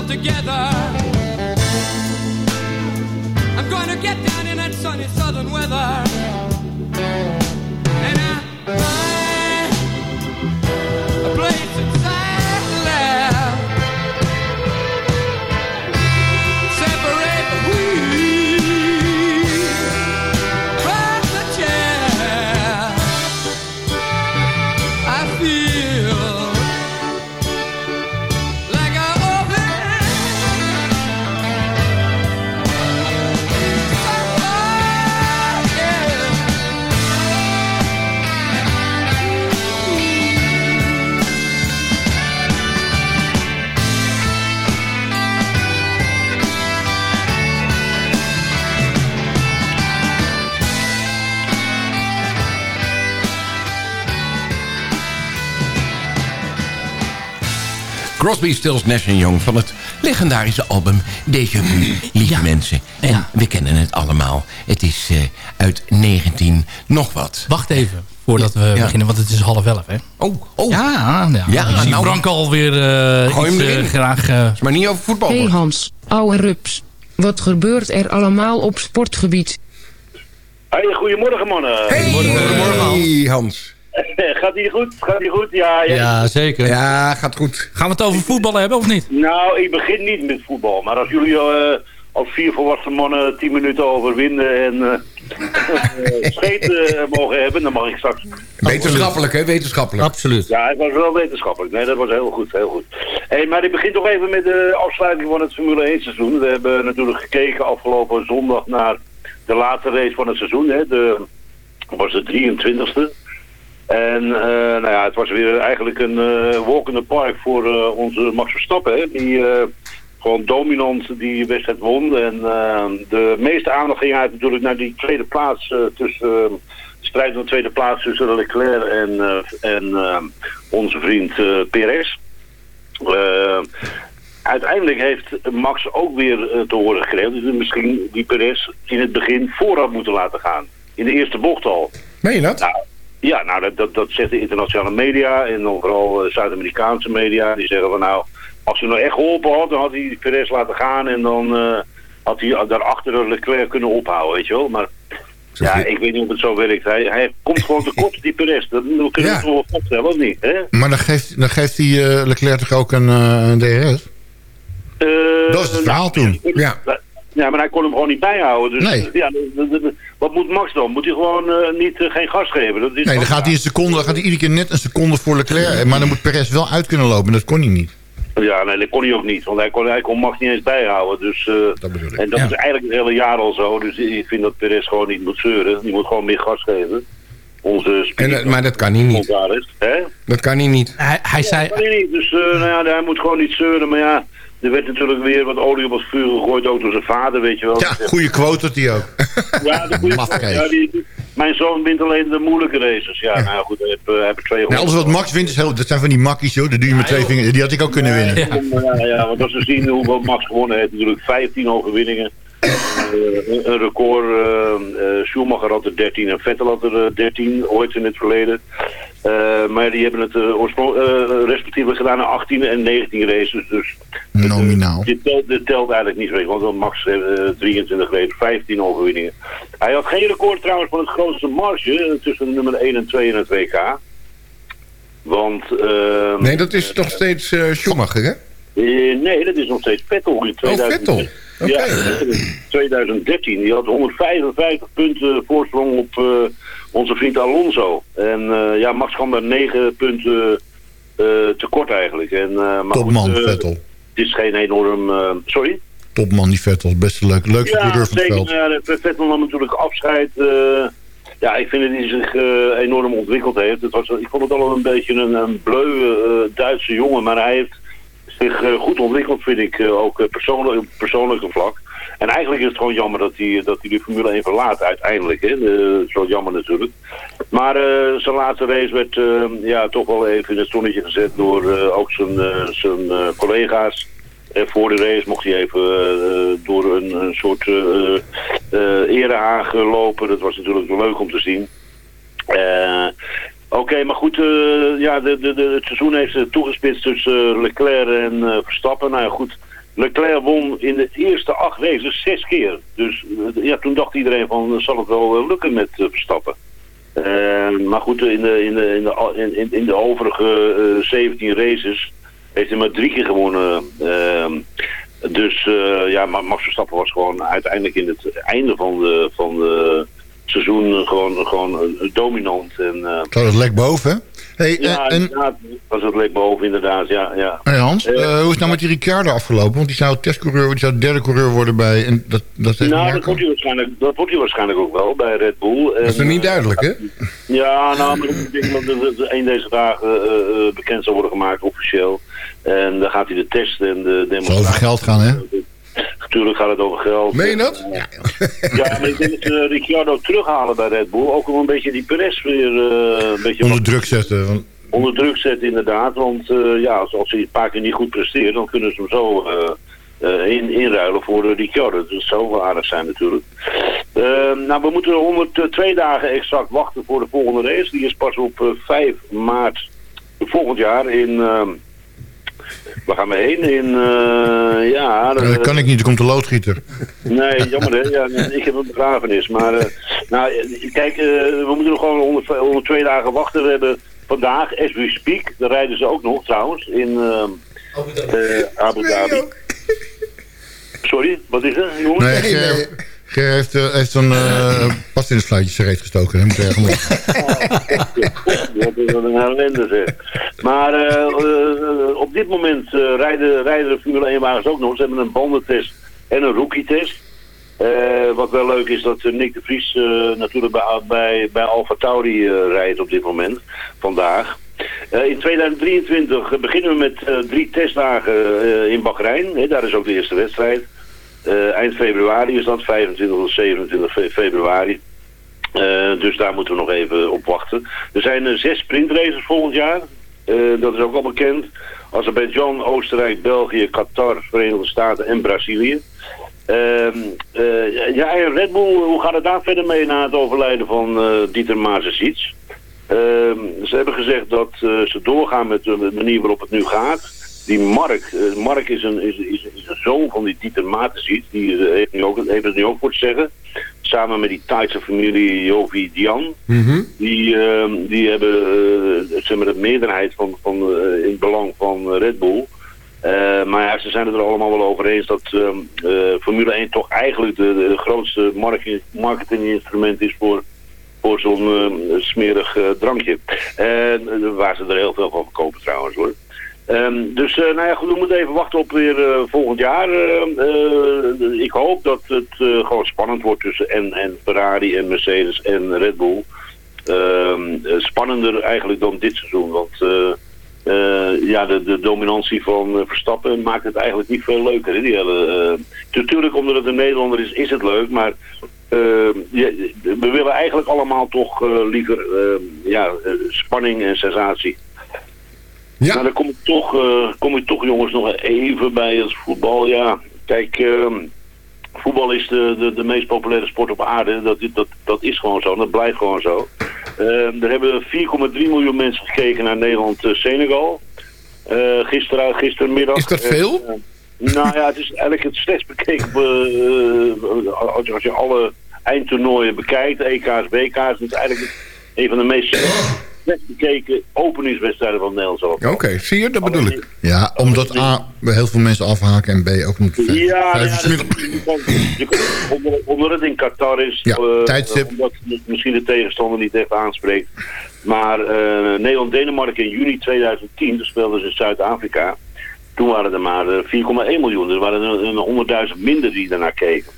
Myself together. I'm going to get down in that sunny southern weather. Crosby, Stills, Nash Young van het legendarische album Déjà Vu, lieve mensen. En we kennen het allemaal. Het is eh, uit 19 nog wat. Wacht even voordat we beginnen, want het is half elf, hè? Oh, oh. Ja, ja. Ja, ik zie nou, Frank alweer uh, gooi hem iets, eh, graag... eh, maar niet over voetbal. Hey Hans, ouwe rups. Wat gebeurt er allemaal op sportgebied? Hey, goedemorgen mannen. Hey, Hans. Gaat ie goed? Gaat ie goed? Ja, ja. ja, zeker. Ja, gaat goed. Gaan we het over voetballen hebben of niet? Nou, ik begin niet met voetbal. Maar als jullie eh, als vier volwassen mannen tien minuten overwinnen en uh, scheten mogen hebben, dan mag ik straks... Wetenschappelijk, hè? Wetenschappelijk. Absoluut. Ja, het was wel wetenschappelijk. Nee, dat was heel goed, heel goed. Hey, maar ik begin toch even met de afsluiting van het Formule 1 seizoen. We hebben natuurlijk gekeken afgelopen zondag naar de laatste race van het seizoen. Hè. De, was de 23e. En uh, nou ja, het was weer eigenlijk een uh, walk in the park voor uh, onze Max Verstappen. Hè, die gewoon dominant die wedstrijd won. En de meeste aandacht ging uit natuurlijk naar die tweede plaats tussen... strijd om de tweede plaats tussen Leclerc en, en onze vriend Perez. uiteindelijk heeft Max ook weer te horen gekregen dat hij misschien die Perez in het begin voor had moeten laten gaan. In de eerste bocht al. Meen je dat? Nou, ja, nou, dat, dat, dat zegt de internationale media en dan vooral uh, Zuid-Amerikaanse media. Die zeggen van nou, als hij nou echt geholpen had, dan had hij Perez laten gaan en dan uh, had hij daarachter Leclerc kunnen ophouden, weet je wel. Maar ja, ik weet niet of het zo werkt. Hij, hij komt gewoon tekort, die Perez. Dat kunnen we ja. wel vaststellen, of niet? Hè? Maar dan geeft, dan geeft die uh, Leclerc toch ook een, een DRS? dat is het verhaal toen. Ja. Ja, maar hij kon hem gewoon niet bijhouden. Dus nee. ja, wat moet Max dan? Moet hij gewoon uh, niet, uh, geen gas geven? Dat is nee, dan gaat hij een seconde, dan gaat hij iedere keer net een seconde voor Leclerc. Maar dan moet Perez wel uit kunnen lopen. Dat kon hij niet. Ja, nee, dat kon hij ook niet. Want hij kon, hij kon Max niet eens bijhouden. Dus, uh, dat bedoel ik. En dat ja. is eigenlijk het hele jaar al zo. Dus ik vind dat Perez gewoon niet moet zeuren. Die moet gewoon meer gas geven. Onze en, maar dat kan hij niet. Hè? Dat kan hij niet. Hij, hij zei... Dat kan hij niet. Dus nou ja, hij moet gewoon niet zeuren. Maar ja... Er werd natuurlijk weer wat olie op het vuur gegooid, ook door zijn vader, weet je wel. Ja, goede quote had hij ook. Ja, de goede ja, die, Mijn zoon wint alleen de moeilijke races. Ja, ja. nou goed, heb, uh, heb ik twee nou, Alles wat Max wint, is heel, dat zijn van die makkies, joh. Dat doe je met twee vingers. Die had ik ook kunnen winnen. Ja, ja, ja want als we zien hoeveel Max gewonnen heeft, natuurlijk 15 overwinningen. Een, een record. eh, eh, Schumacher had er 13 en Vettel had er eh, 13 ooit in het verleden. Eh, maar die hebben het uh, eh, respectievelijk gedaan in 18 en 19 races. Dus Nominaal. dit telt, dit telt eigenlijk niet zo. Want Max heeft eh, 23 races, 15 overwinningen. Hij had geen record trouwens van het grootste marge eh, tussen nummer 1 en 2 in het WK. Want... ehm, Nee, dat is toch steeds eh, Schumacher, hè? Eh, nee, dat is nog steeds Vettel in 2000. Vettel. Ja, 2013. Die had 155 punten voorsprong op eh, onze vriend Alonso. En eh, ja, Max kwam daar 9 punten tekort eigenlijk. En, maar Topman, goed, Vettel. Het is geen enorm... sorry? Topman, die Vettel. Best een leuk, leukste Ja, coureur van het zeker. veld. Ja, Vettel nam natuurlijk afscheid. ja, ik vind dat hij zich enorm ontwikkeld heeft. Het was, ik vond het al een beetje een, een bleu Duitse jongen, maar hij heeft eh, goed ontwikkeld, vind ik, eh, ook eh, persoonlijk, persoonlijke vlak. En eigenlijk is het gewoon jammer dat hij, dat hij de Formule 1 verlaat uiteindelijk. Hè. Is wel jammer natuurlijk. Maar zijn laatste race werd ja, toch wel even in het zonnetje gezet door ook zijn, zijn collega's. En voor de race mocht hij even door een, een soort erehaag lopen. Dat was natuurlijk leuk om te zien. Oké, maar goed, eh, ja, de, de, de, het seizoen heeft toegespitst tussen eh, Leclerc en eh, Verstappen. Nou ja, goed, Leclerc won in de eerste acht races zes keer. Dus ja, toen dacht iedereen van, zal het wel lukken met Verstappen. Eh, maar goed, in de, in de, in de, in, in, de overige eh, 17 races heeft hij maar drie keer gewonnen. Ehm, dus ja, Max Verstappen was gewoon uiteindelijk in het einde van de, van de seizoen gewoon, gewoon eh, dominant. En, eh, dat lek boven, hè? Hey, ja, en, en inderdaad, was het leek boven inderdaad, ja. ja. hey Hans, Eh, eh, hoe is het nou met die Ricciardo afgelopen? Want die zou testcoureur, die zou derde coureur worden bij... En dat, dat heeft nou, dat wordt, hij waarschijnlijk, dat wordt hij waarschijnlijk ook wel bij Red Bull. Dat is En, nog niet eh, duidelijk, hè? Ja, nou, maar ik denk dat het het een deze dagen eh, eh, bekend zal worden gemaakt, officieel. En dan gaat hij de test en de Het zal over demonstratie. geld gaan, hè? Natuurlijk gaat het over geld. Meen je dat? Ja, ja maar ik denk dat ze Ricciardo terughalen bij Red Bull. Ook om een beetje die Perez weer eh, een beetje Onder druk zetten. want- onder druk zetten inderdaad. Want eh, ja, als, als hij een paar keer niet goed presteert, dan kunnen ze hem zo eh, eh, in, inruilen voor uh, Ricciardo. Dat zou wel aardig zijn natuurlijk. Eh, nou, we moeten 102 dagen exact wachten voor de volgende race. Die is pas op eh, 5 maart volgend jaar in... waar gaan we heen? In, eh, ja... Dat kan ik niet, er komt de loodgieter. Nee, jammer hè. Ja, ik heb een begrafenis. Maar eh, nou, eh, kijk, eh, we moeten nog gewoon 100, 102 dagen wachten. We hebben vandaag, as we speak, daar rijden ze ook nog trouwens, in eh, eh, Abu Dhabi. Sorry, wat is er? jongens? Nee, Ger heeft, eh, heeft zo'n uh, past in zijn reet gestoken. Hij moet er ergens Dat is wel een ellende zeg. Maar eh, eh, op dit moment eh, rijden, rijden de Formule 1 wagens ook nog. Ze hebben een bandentest en een rookie-test. Eh, wat wel leuk is dat eh, Nick de Vries eh, natuurlijk bij, bij, bij Alfa Tauri eh, rijdt op dit moment, vandaag. Eh, in 2023 beginnen we met eh, drie testdagen eh, in Bahrein. Hè, daar is ook de eerste wedstrijd. Eh, eind februari is dat, 25 tot 27 fe- februari. Eh, dus daar moeten we nog even op wachten. Er zijn eh, zes sprintraces volgend jaar. Dat is ook al bekend. Azerbeidzjan, Oostenrijk, België, Qatar, Verenigde Staten en Brazilië. Ehm, eh, ja, en Red Bull, hoe gaat het daar verder mee na het overlijden van Dieter Mazesic? Ehm, ze hebben gezegd dat ze doorgaan met de manier waarop het nu gaat. Die Mark, eh, Mark is, een, is, is, is een zoon van die Dieter Mateziet. Die eh, heeft, nu ook, heeft het nu ook voor te zeggen. Samen met die Thaise familie Jovi Dian. Die, ehm, die hebben eh, zeg maar de meerderheid van, van, in het belang van Red Bull. Maar ja, ze zijn het er allemaal wel over eens dat ehm, eh, Formule 1 toch eigenlijk de, de grootste marketing- marketinginstrument is voor, voor zo'n eh, smerig drankje. En waar ze er heel veel van verkopen trouwens hoor. Ehm, dus eh, nou ja, we moeten even wachten op weer eh, volgend jaar. Eh, eh, ik hoop dat het gewoon spannend wordt tussen en, en Ferrari en Mercedes en Red Bull. Ehm, eh, spannender eigenlijk dan dit seizoen, want ja, de, de dominantie van Verstappen maakt het eigenlijk niet veel leuker. Die hele, natuurlijk, omdat het een Nederlander is, is het leuk, maar we willen eigenlijk allemaal toch liever ja, spanning en sensatie. Ja. Maar dan kom ik, toch, eh, kom ik toch jongens nog even bij het voetbal. Ja, kijk, ehm, voetbal is de, de, de meest populaire sport op aarde. Dat, dat, dat is gewoon zo. Dat blijft gewoon zo. Uh, er hebben 4,3 miljoen mensen gekeken naar Nederland-Senegal. Uh, gisteren, gistermiddag. Is dat veel? Nou ja, het is eigenlijk het slechtst bekeken. Uh, als, je, als je alle eindtoernooien bekijkt, EK's, WK's, het is eigenlijk een van de meest bekeken openingswedstrijden van Nederland. zelf. Oké, zie je, dat bedoel ik. Ja, omdat A, heel veel mensen afhaken en B ook niet Ja, ja je kan, onder, onder het in Qatar is, ja, uh, tijdstip. omdat misschien de tegenstander niet echt aanspreekt. Maar uh, Nederland-Denemarken in juni 2010, toen speelden ze in Zuid-Afrika. Toen waren er maar 4,1 miljoen. Er waren er 100.000 minder die daarnaar keken.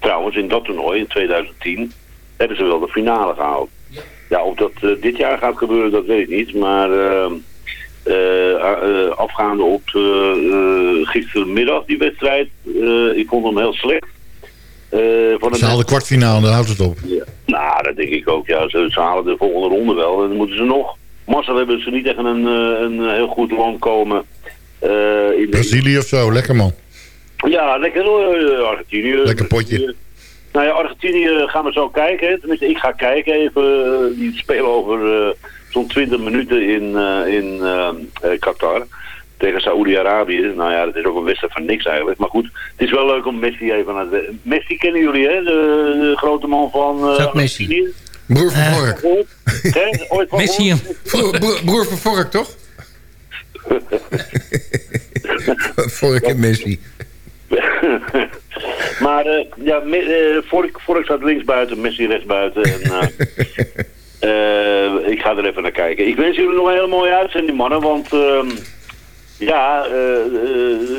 Trouwens, in dat toernooi in 2010 hebben ze wel de finale gehaald. Ja, of dat uh, dit jaar gaat gebeuren, dat weet ik niet. Maar uh, uh, afgaande op gistermiddag, die wedstrijd, ik vond hem heel slecht. van ze halen de kwartfinale, dan houdt het op. Ja. Nou, dat denk ik ook. Ja, ze, ze, halen de volgende ronde wel. En dan moeten ze nog... Mazzel hebben ze niet tegen een, een heel goed land komen. in Brazilië of zo, lekker man. Ja, lekker hoor, Argentinië. Lekker potje. Nou ja, Argentinië gaan we zo kijken. Tenminste, ik ga kijken even. Die spelen over uh, zo'n 20 minuten in, uh, in uh, Qatar. Tegen Saoedi-Arabië. Nou ja, dat is ook een wedstrijd van niks eigenlijk. Maar goed, het is wel leuk om Messi even aan het... Messi kennen jullie, hè? De, de grote man van... Uh, Messi. Broer van Vork. Ooit van Messi. Broer, broer, broer van Vork, toch? Vork en Messi. maar uh, ja, uh, Vork, Vork staat links buiten, Messi rechts buiten. En, uh, ik ga er even naar kijken. Ik wens jullie nog een hele mooie uitzending, mannen. Want ja,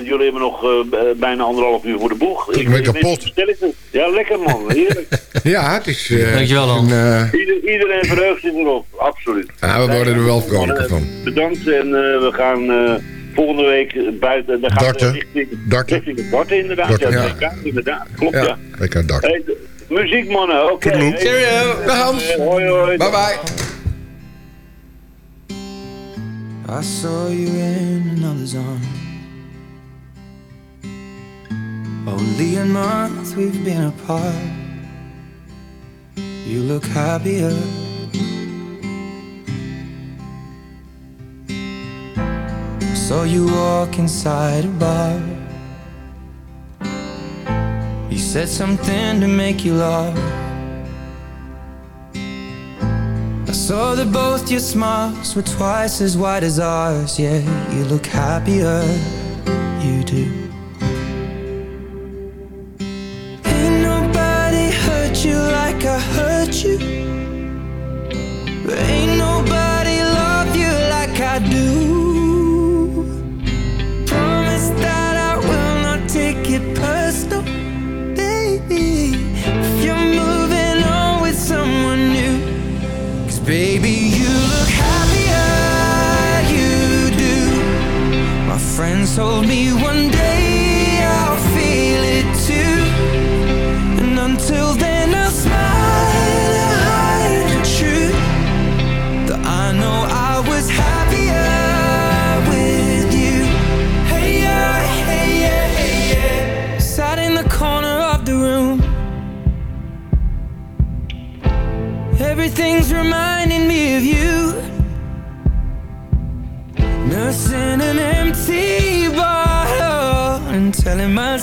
jullie hebben nog bijna anderhalf uur voor de boeg. Ik ben kapot. Ja, lekker man. Heerlijk. ja, het is... Dankjewel dan. Ieder, iedereen verheugt zich erop, absoluut. Ja, we worden er wel vrolijker van. Bedankt en we gaan volgende week buiten. Dan gaan darten. we richting, darten. richting het darten inderdaad. Darten, ja, ja. inderdaad. Klopt ja. ja. Lekker darten. Hey, muziek mannen, oké. Okay. Hey, Cheerio. Dag Hans. Uh, hoi hoi. Bye bye. I saw you in another's arms. Only a month we've been apart. You look happier. Saw you walk inside a bar. You said something to make you laugh. I saw that both your smiles were twice as wide as ours. Yeah, you look happier. You do. Ain't nobody hurt you like I hurt you. Friends told me one day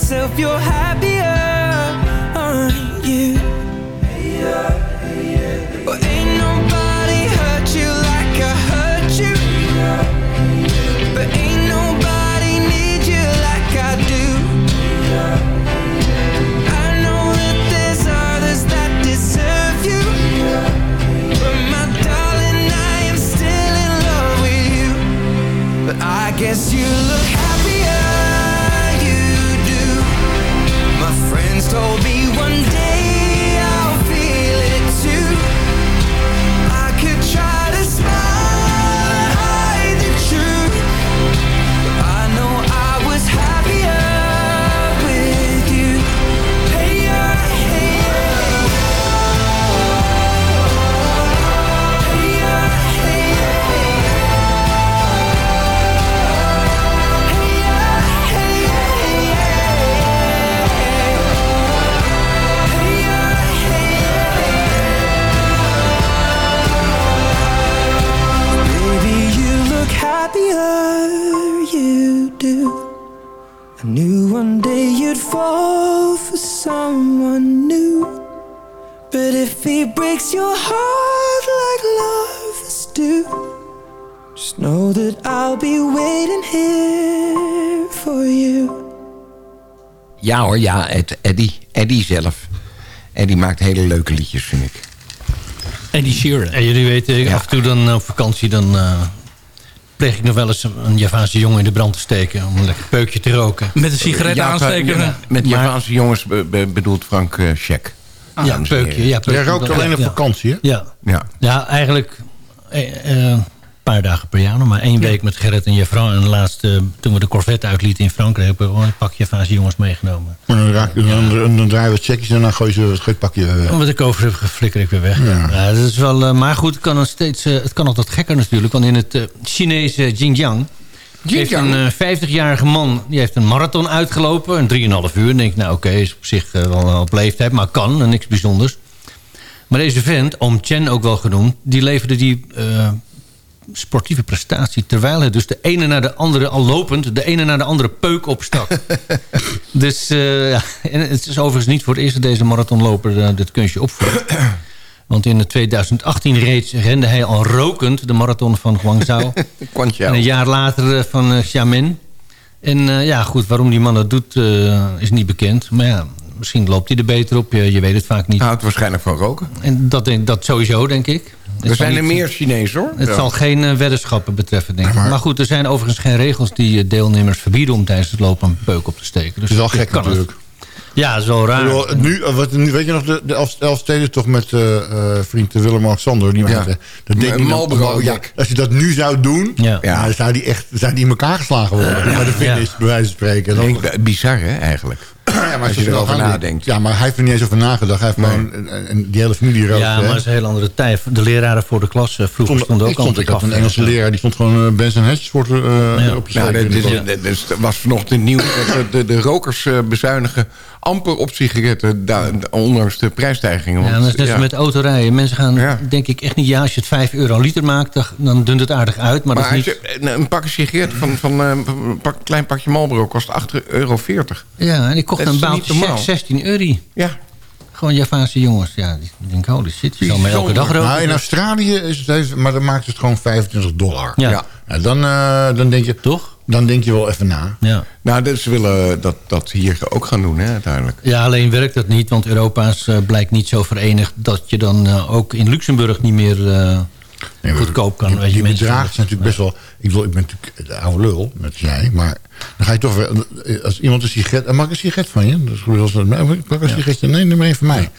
yourself your hat hoor, ja, het Eddie. Eddie zelf. Eddie maakt hele leuke liedjes, vind ik. Eddie Sheeran. En jullie weten, af en toe dan op vakantie... dan uh, pleeg ik nog wel eens een Javaanse jongen in de brand te steken... om een lekker peukje te roken. Met een sigaret Ja, aansteken. ja, met Javaanse jongens be- be- bedoelt Frank eh Scheck. ja, een peukje. Ja, peukje. Jij rookt alleen op Ja. vakantie, hè? Ja. Ja. ja, eigenlijk eh, eh, paar dagen per jaar nog maar. één week met Gerrit en Jeffran. En laatst, eh, toen we de Corvette uitlieten in Frankrijk... hebben we gewoon een pakje Javaanse jongens meegenomen. Maar dan, raak, dan, dan, dan draaien we checkjes en dan gooi je het gooi pakje... eh, Wat ik over heb geflikker ik weer weg. Ja. Ja. dat is wel, eh, maar goed, het kan, nog steeds, eh, het kan nog wat gekker natuurlijk. Want in het eh, Chinese Xinjiang... heeft een eh, 50-jarige man die heeft een marathon uitgelopen. Een 3,5 uur. En denk ik, nou oké, is op zich wel op leeftijd. Maar kan, en niks bijzonders. Maar deze vent, Om Chen ook wel genoemd... die leverde die eh, sportieve prestatie... terwijl hij dus de ene naar de andere al lopend... de ene naar de andere peuk opstak. dus eh, ja, en het is overigens niet voor het eerst... dat deze marathonloper eh, dit kunstje opvoert. Want in 2018 reeds rende hij al rokend... de marathon van Guangzhou. En een jaar later eh, van Xiamen. En ja, goed, waarom die man dat doet is niet bekend. Maar ja, misschien loopt hij er beter op. Je, je weet het vaak niet. Houdt waarschijnlijk van roken. En dat, denk, dat sowieso, denk ik. Er zijn er niet- meer Chinezen hoor. Het Ja. zal geen eh, weddenschappen betreffen, denk ik. Maar, goed, er zijn overigens geen regels die eh, deelnemers verbieden... om tijdens het lopen een peuk op te steken. Dus Het is wel gek het. Ja, wel raar. Bedoel, nu, eh, wat, nu, weet je nog, de, de Elf- Elfsteden toch met eh, eh, vriend Willem-Alexander. Die Ja. maakte, dat deed ja. Als je dat nu zou doen, Ja. ja. dan zou die echt zou die in elkaar geslagen worden. Bij de finish, bij wijze van spreken. Dan, Ik- bizar hè, eigenlijk. ja, als je erover nadenkt. Ja, maar hij heeft er niet eens over nagedacht. Hij heeft gewoon en, en die hele familie rookt. Ja, maar dat is een heel andere tijd. De leraren voor de klas vroeger Stond- stonden ook ik, stond, altijd ik had een. Engelse leraar, die stond gewoon uh, Benson Hedges voor te, eh, op je Nou, dit was vanochtend nieuws dat de, de, de rokers bezuinigen amper op sigaretten, da- ondanks de prijsstijgingen. Ja, Want, dat is net ja. met autorijden. Mensen gaan, denk ik, echt niet... Ja, als je het 5 euro liter maakt, dan- dunt het aardig uit. Maar, Maar dat is niet... je, een, pakje sigaretten van, van, eh, een pak- klein pakje Marlboro kost 8,40 euro. Ja, en ik kocht Dat een baaltje niet normaal. 16 euro. Ja. Gewoon Javaanse jongens. Ja, die die denken, holy shit, je zal me elke dag roken. Nou, in Australië is het even, maar dan maakt het gewoon 25 dollar. Ja. Ja. Nou, dan, eh, dan denk je... Toch? Dan denk je wel even na. Ja. Nou, dus ze willen dat, dat hier ook gaan doen, hè, uiteindelijk. Ja, alleen werkt dat niet, want Europa is, eh, blijkt niet zo verenigd... dat je dan eh, ook in Luxemburg niet meer eh, Nee, goedkoop kan. Die, weet je, die zijn natuurlijk best wel... Ik, bedoel, ik ben natuurlijk de oude lul, met jij. Maar dan ga je toch weer... Als iemand een sigaret... Mag ik een sigaret van je? Dat is goed als dat, ik pak een sigaretje. Nee, neem maar één van mij.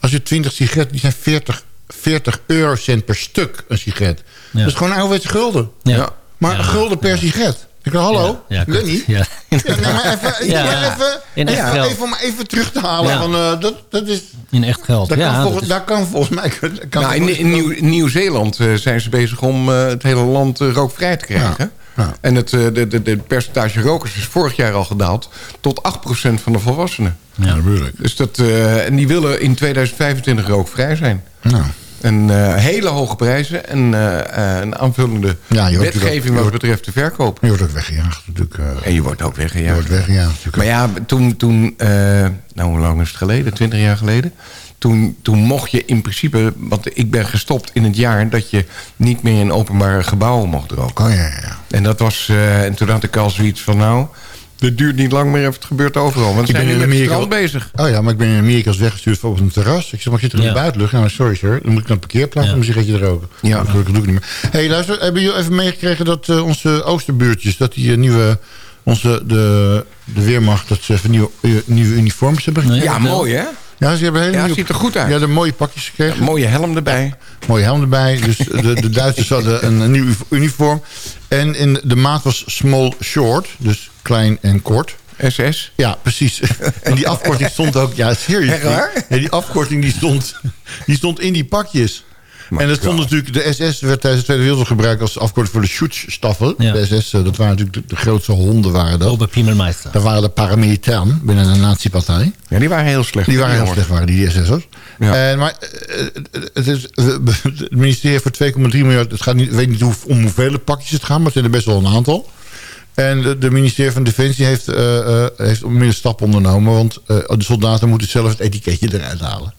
Als je 20 sigaretten... Die zijn 40, 40 eurocent per stuk, een sigaret. Ja. Dat is gewoon ouderwetse gulden. Ja. Maar een gulden per sigaret. Ik zeg, hallo? Ja, niet? Ja. Ja, nee, maar even, Ja. even, In echt ja, geld. even om even terug te halen. Ja. Van, eh, dat, dat is, In echt geld. dat, ja, kan volgens, is- daar kan volgens mij... Kan Nou, in in Nieuw- Nieuw-Zeeland eh, zijn ze bezig om eh, het hele land rookvrij te krijgen. Ja. En het eh, de, de, de percentage rokers is vorig jaar al gedaald tot 8% van de volwassenen. Ja, natuurlijk. Dus dat, eh, en die willen in 2025 rookvrij zijn. Nou. En eh, hele hoge prijzen en eh, eh, een aanvullende Ja, je wetgeving ook- wat je betreft de verkoop. Je wordt ook weggejaagd natuurlijk. En je wordt ook je weggejaagd. wordt weggejaagd natuurlijk. Maar ja, toen, toen nou hoe lang is het geleden? Twintig jaar geleden? Toen, toen mocht je in principe, want ik ben gestopt in het jaar... dat je niet meer in openbare gebouwen mocht roken. Oh ja, ja, ja. En dat was, en toen had ik al zoiets van, nou... dit duurt niet lang meer of het gebeurt overal. Want nu met het strand bezig. Oh ja, maar ik ben in Amerika als weggestuurd voor op een terras. Ik zeg, maar ik zit er in Ja. de buitenlucht. Nou, sorry sir, dan moet ik naar de parkeerplaats Ja. om een sigaretje te roken. Ja. Dat, doe ik- dat doe ik niet meer. hey, luister, hebben jullie even meegekregen dat eh, onze oosterbuurtjes... dat die eh, nieuwe, onze, de, de Weermacht, dat ze even nieuwe, eh, nieuwe uniforms hebben Nee. Ja, mooi hè? Ja, ze hebben hele Ja, nieuwe- ziet er goed uit. Ja, de mooie pakjes gekregen. Mooie helm erbij. Mooie helm erbij. Dus de, de Duitsers hadden een, een nieuw uniform. En in, de maat was small short. Dus klein en kort. SS. Ja, precies. En die afkorting stond ook... Ja, serieus. Nee, die afkorting die stond, die stond in die pakjes. My en dat stond God. natuurlijk... De SS werd tijdens de Tweede Wereldoorlog gebruikt als afkorting voor de Schutzstaffel. Ja. De SS, eh, dat waren natuurlijk de, de grootste honden waren dat. Dat waren de paramilitairen binnen de nazi-partij. Ja, die waren heel slecht. Die waren heel slecht, waren die, die SS'ers. Ja. En, maar eh, het, is, het ministerie heeft voor 2,3 miljard... Het gaat niet, ik weet niet hoe, om hoeveel pakjes het gaat, maar het zijn er best wel een aantal. En de, de ministerie van Defensie heeft, uh, uh, heeft onmiddellijk stappen ondernomen. Want uh, de soldaten moeten zelf het etiketje eruit halen.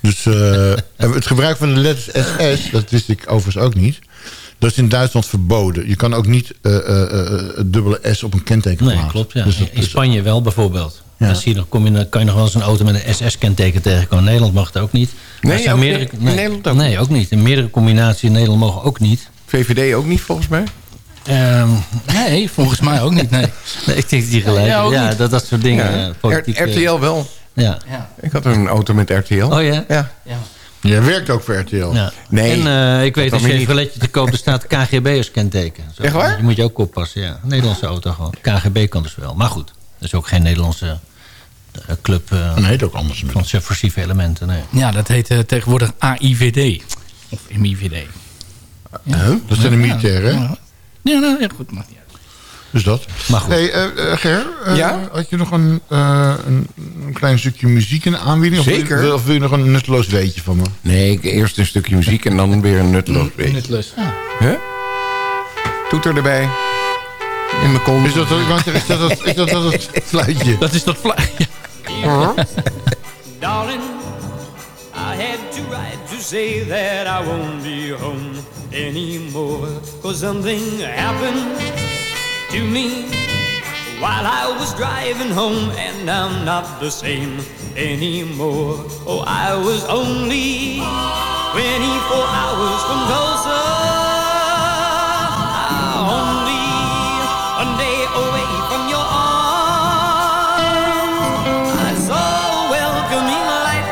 Dus het gebruik van de letters SS, dat wist ik overigens ook niet. Dat is in Duitsland verboden. Je kan ook niet het dubbele S op een kenteken nee, plaatsen. klopt. Ja. Dus dat, in Spanje wel bijvoorbeeld. Ja. Dan zie je nog, kom je, kan je nog wel eens een auto met een SS-kenteken tegenkomen. In Nederland mag het ook niet. Nee, zijn ook meerdere, in Nederland ook Nee, ook niet. In meerdere combinaties in Nederland mogen ook niet. VVD ook niet, volgens mij? Um, nee, volgens mij ook niet. Nee, nee ik denk die gelijk. Ja, ja dat, dat soort dingen. Ja. Politiek, RTL wel. Ja. ja. Ik had een auto met RTL. Oh ja? Ja. ja. Jij werkt ook voor RTL. Ja. Nee. En uh, ik weet als je een Chevrolet te koop, er staat KGB als kenteken. Zo, Echt waar? Je moet je ook oppassen, ja. Nederlandse auto gewoon. KGB kan dus wel. Maar goed, dat is ook geen Nederlandse uh, club uh, heet ook anders van subversieve elementen. Nee. Ja, dat heet uh, tegenwoordig AIVD. Of MIVD. Ja. Dat zijn de militairen, hè? Ja, ja, nou, ja goed, mag niet uit. Dus dat. Maar goed. Hey, uh, Ger, uh, ja? had je nog een, uh, een, een, klein stukje muziek in de aanbieding? Zeker. Of wil, of wil je nog een nutteloos weetje van me? Nee, ik, eerst een stukje muziek en dan weer een nutteloos weetje. Nutteloos. Ja. Huh? Toeter erbij. In mijn kont. Is dat, is dat, is dat, is dat, dat het fluitje? Dat is dat fluitje. Darling, I had to write to say that I won't be home anymore. Cause something happened to me while I was driving home, and I'm not the same anymore. Oh, I was only 24 hours from Tulsa. Only one day away from your arms. I saw a welcoming light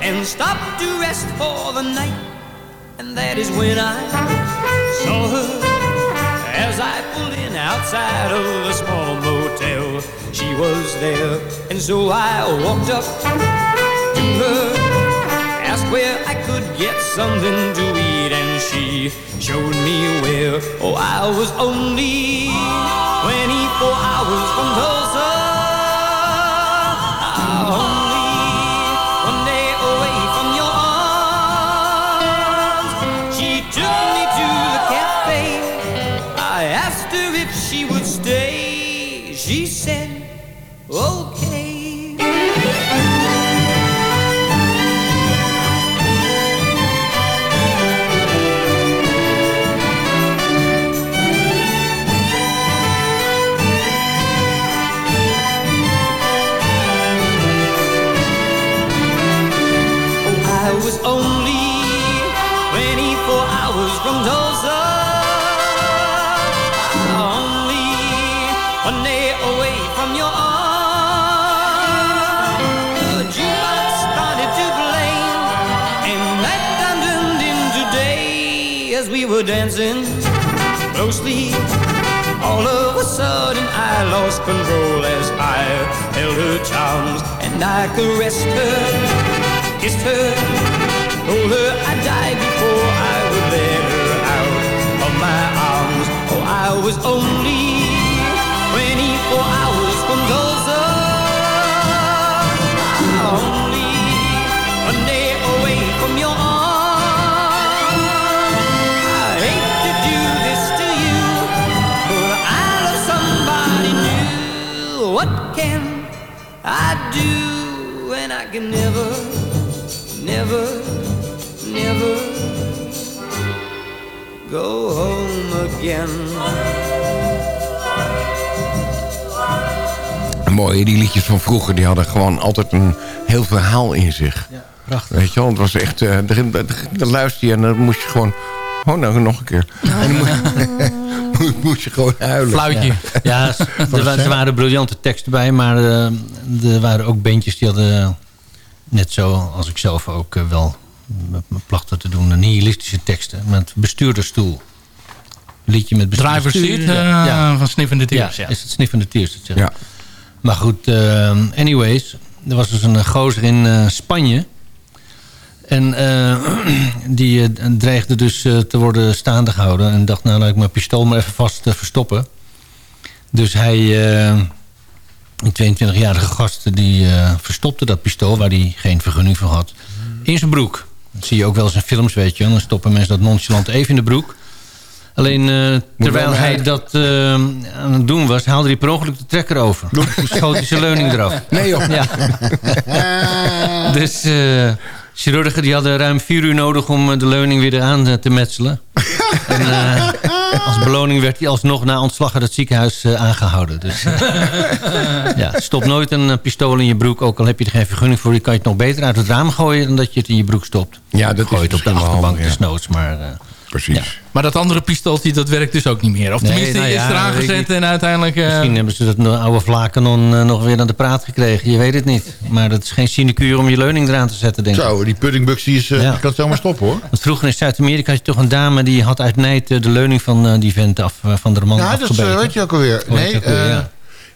and stopped to rest for the night. And that is when I saw her as I pulled in outside of the small motel. She was there, and so I walked up to her, asked where I could get something to eat, and she showed me where. Oh, I was only 24 hours from Tulsa. Only were dancing closely. All of a sudden, I lost control as I held her charms and I caressed her kissed her, told her I'd die before I would let her out of my arms. Oh, I was only can never never, never go home again. Mooi, die liedjes van vroeger die hadden gewoon altijd een heel verhaal in zich. Ja, prachtig. Weet je wel, het was echt, uh, dan luister je en dan moest je gewoon, oh nou nog een keer. En dan moest, moest je gewoon huilen. Fluitje. Ja, ja er, er, waren briljante teksten bij, maar uh, er waren ook bandjes die hadden net zo als ik zelf ook uh, wel met mijn plachten te doen... nihilistische teksten met bestuurdersstoel. Liedje met Driver seat uh, ja. van Sniffende Tears. Ja, is het Sniffende Tears. Dat ja. Maar goed, uh, anyways. Er was dus een gozer in Spanje. En die dreigde dus te worden staande gehouden. En dacht, nou laat ik mijn pistool maar even vast verstoppen. Dus hij... Een 22-jarige gast die uh, verstopte dat pistool... waar hij geen vergunning voor had, in zijn broek. Dat zie je ook wel eens in films, weet je. Dan stoppen mensen dat nonchalant even in de broek. Alleen eh, terwijl hij dat eh, aan het doen was, haalde hij per ongeluk de trekker over. Toen schoot hij zijn leuning eraf. Nee joh. Ja. dus eh chirurgen die hadden ruim vier uur nodig om eh, de leuning weer aan eh, te metselen. en eh, als beloning werd hij alsnog na ontslag uit het ziekenhuis eh, aangehouden. Dus ja, stop nooit een pistool in je broek. Ook al heb je er geen vergunning voor. Die kan je het nog beter uit het raam gooien dan dat je het in je broek stopt. Ja, dat Gooi is het op de achterbank ja. desnoods. Maar, Precies. Maar dat andere pistooltje, dat werkt dus ook niet meer. Of Nee, tenminste, nou is eraan ik gezet en uiteindelijk... eh, Misschien hebben ze dat oude vlakenon eh, nog weer aan de praat gekregen. Je weet het niet. Maar dat is geen sinecure om je leuning eraan te zetten, denk ik. Zo, die puddingbugs die is, eh, Ja. die kan zomaar stoppen hoor. Want vroeger in Zuid-Amerika had je toch een dame... die had uit nijd eh, de leuning van die vent af, van de man Ja, dat afgebeten. weet je ook alweer. Oh, weet Nee, je ook alweer, eh,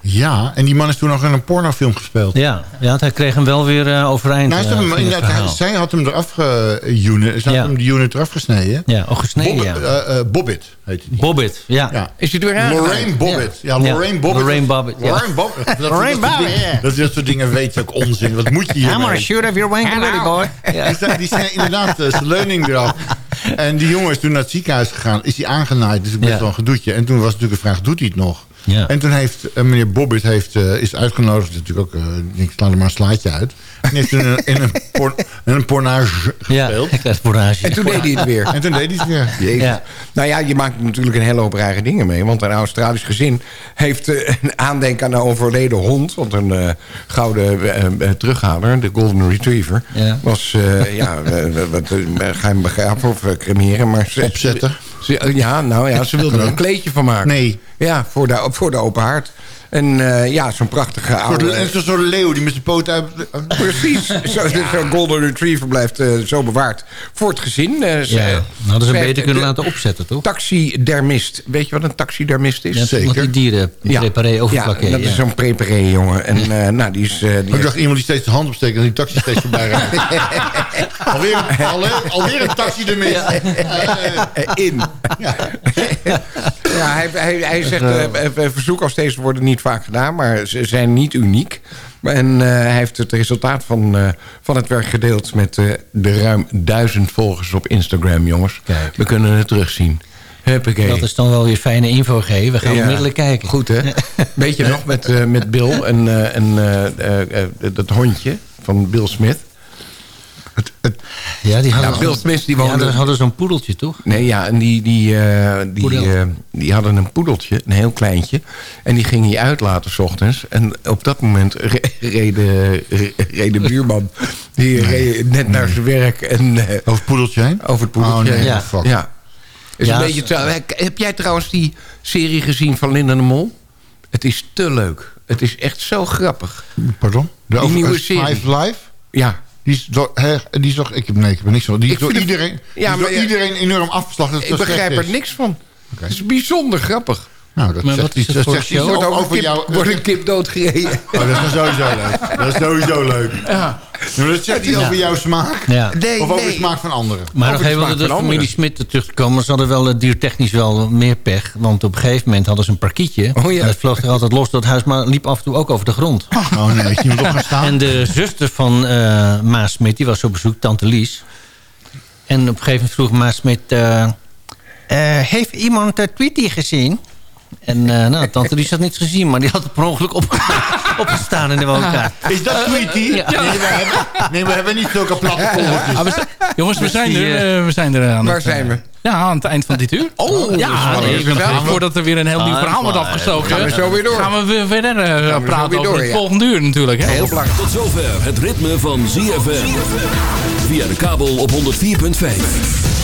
ja. en die man is toen nog in een pornofilm gespeeld. Ja, ja, want hij kreeg hem wel weer eh, overeind. Nou, eh, hem- inderdaad, hij- zij had hem eraf geunit. Ze had Ja. hem die unit eraf gesneden. Ja, oh, gesneden, Bob, ja. eh, eh, Bobbit heet hij. Bobbit, ja. Ja. Is hij er weer aan? Lorraine Bobbitt. Ja, Ja. Lorraine Bobbitt. Lorraine Bobbitt, ja. Lorraine Bobbitt. Dat, Lorraine dat, ja. Dat, dat soort dingen weet je ook onzin. Wat moet je hier I'm gonna shoot if you're wanking ready, boy. Ja. Die zijn, die zijn inderdaad zijn leuning eraf. En die jongen is toen naar het ziekenhuis gegaan. Is hij aangenaaid. Dus best Ja. wel een gedoetje. En toen was natuurlijk de vraag, doet hij het nog? Ja. En toen heeft eh, meneer Bobbitt heeft, eh, is uitgenodigd. Natuurlijk ook, eh, ik sla er maar een slaatje uit. En heeft toen in, een- in een, por, in een pornage Ja, gespeeld. ik krijg porage. En toen deed hij het weer. En toen deed hij het weer. Jezus. Ja. Nou ja, je maakt natuurlijk een hele hoop rare dingen mee. Want een Australisch gezin heeft eh, een aandenken aan een overleden hond. Want een eh, gouden terughaler, de Golden Retriever... Ja. was, eh, ja, wat, ga je hem begraven of cremeren. Maar ze, Opzetten. Ze, ja, nou ja, ze wilden er een kleedje van maken. Nee. Ja, voor de, voor de open haard. En eh, ja, zo'n prachtige Een soort- oude... En zo'n soort leeuw die met zijn poot uit... Precies. Zo'n zo Golden Retriever blijft eh, zo bewaard voor het gezin. Eh, ze- Ja, hadden ze ze hem heeft beter kunnen de laten opzetten, toch? Taxidermist. Weet je wat een taxidermist is? Ja, Zeker. Want die dieren preparé overplakken. Ja, dat is zo'n preparé, jongen. En eh, nou, die is... eh, die Ik dacht heeft- iemand die steeds de hand opsteekt en die taxi steeds voorbij rijdt. alweer, alweer, alweer een taxi ermee. Eh, in. Ja, hij, hij, hij zegt, verzoeken als deze worden niet vaak gedaan, maar ze zijn niet uniek. En eh, hij heeft het resultaat van, eh, van het werk gedeeld met eh, de ruim duizend volgers op Instagram, jongens. Kijk. We kunnen het terugzien. Huppakee. Dat is dan wel weer fijne info geven. We gaan Ja. onmiddellijk kijken. Goed, hè? Weet je nog, met, eh, met Bill en, eh, en eh, eh, eh, dat hondje van Bill Smith. Ja, die hadden, Ja, Bill Smith die ja, woonde... die hadden zo'n poedeltje, toch? Nee, ja, en die, die, eh, die, eh, die hadden een poedeltje, een heel kleintje. En die ging hij uitlaten s ochtends. En op dat moment re- reed de, re- reed de buurman die reed net naar zijn werk. En, eh, Over het poedeltje heen? over het poedeltje. Oh, nee, ja. fuck. ja. Is Ja, een beetje trouw- Heb jij trouwens die serie gezien van Linda de Mol? Het is te leuk. Het is echt zo grappig. Pardon? De Die nieuwe serie. Five Live? Ja. Die is door, hè, die is toch, ik heb, nee, ik heb er niks van. Die is door iedereen, Ja, door maar ja, iedereen enorm afgeslacht. Ik begrijp er niks van. Het is bijzonder grappig. Nou, dat Maar zegt wat is iets, dat voor zegt iets over, over over kip, jou. wordt een kip doodgereden. Oh, dat is dan sowieso leuk. Dat is sowieso leuk. Ja. maar dat zegt iets over jouw smaak. Ja. Nee, Of over de smaak van anderen. Maar nog de even de van familie. Smit terug te komen. Ze hadden wel eh, diertechnisch wel meer pech. Want op een gegeven moment hadden ze een parkietje. Oh ja. En het vloog er altijd los door het huis. Maar liep af en toe ook over de grond. Oh nee, iemand op gaan staan? En de zuster van eh Maas Smit, die was op bezoek, tante Lies. En op een gegeven moment vroeg Maas Smit... eh, eh, heeft iemand uh, Tweety gezien? En eh, nou, tante Lies had niets gezien, maar die had er per ongeluk op, opgestaan in de woonkamer. Is dat Tweety? Ja. Nee, we hebben, nee, we hebben niet zulke platte volgertjes. Ah, jongens, we zijn die, er. eh, we zijn er aan Waar het, zijn we? Ja, aan het eind van dit uur. Oh, ja, nee, ik ben- voordat er weer een heel nieuw Ah, verhaal wordt afgestoken. Gaan we zo weer door. Gaan we weer verder eh, we praten weer over door, het ja. volgende uur natuurlijk. Hè? Heel belangrijk. Tot zover het ritme van ZFM. Via de kabel op 104.5.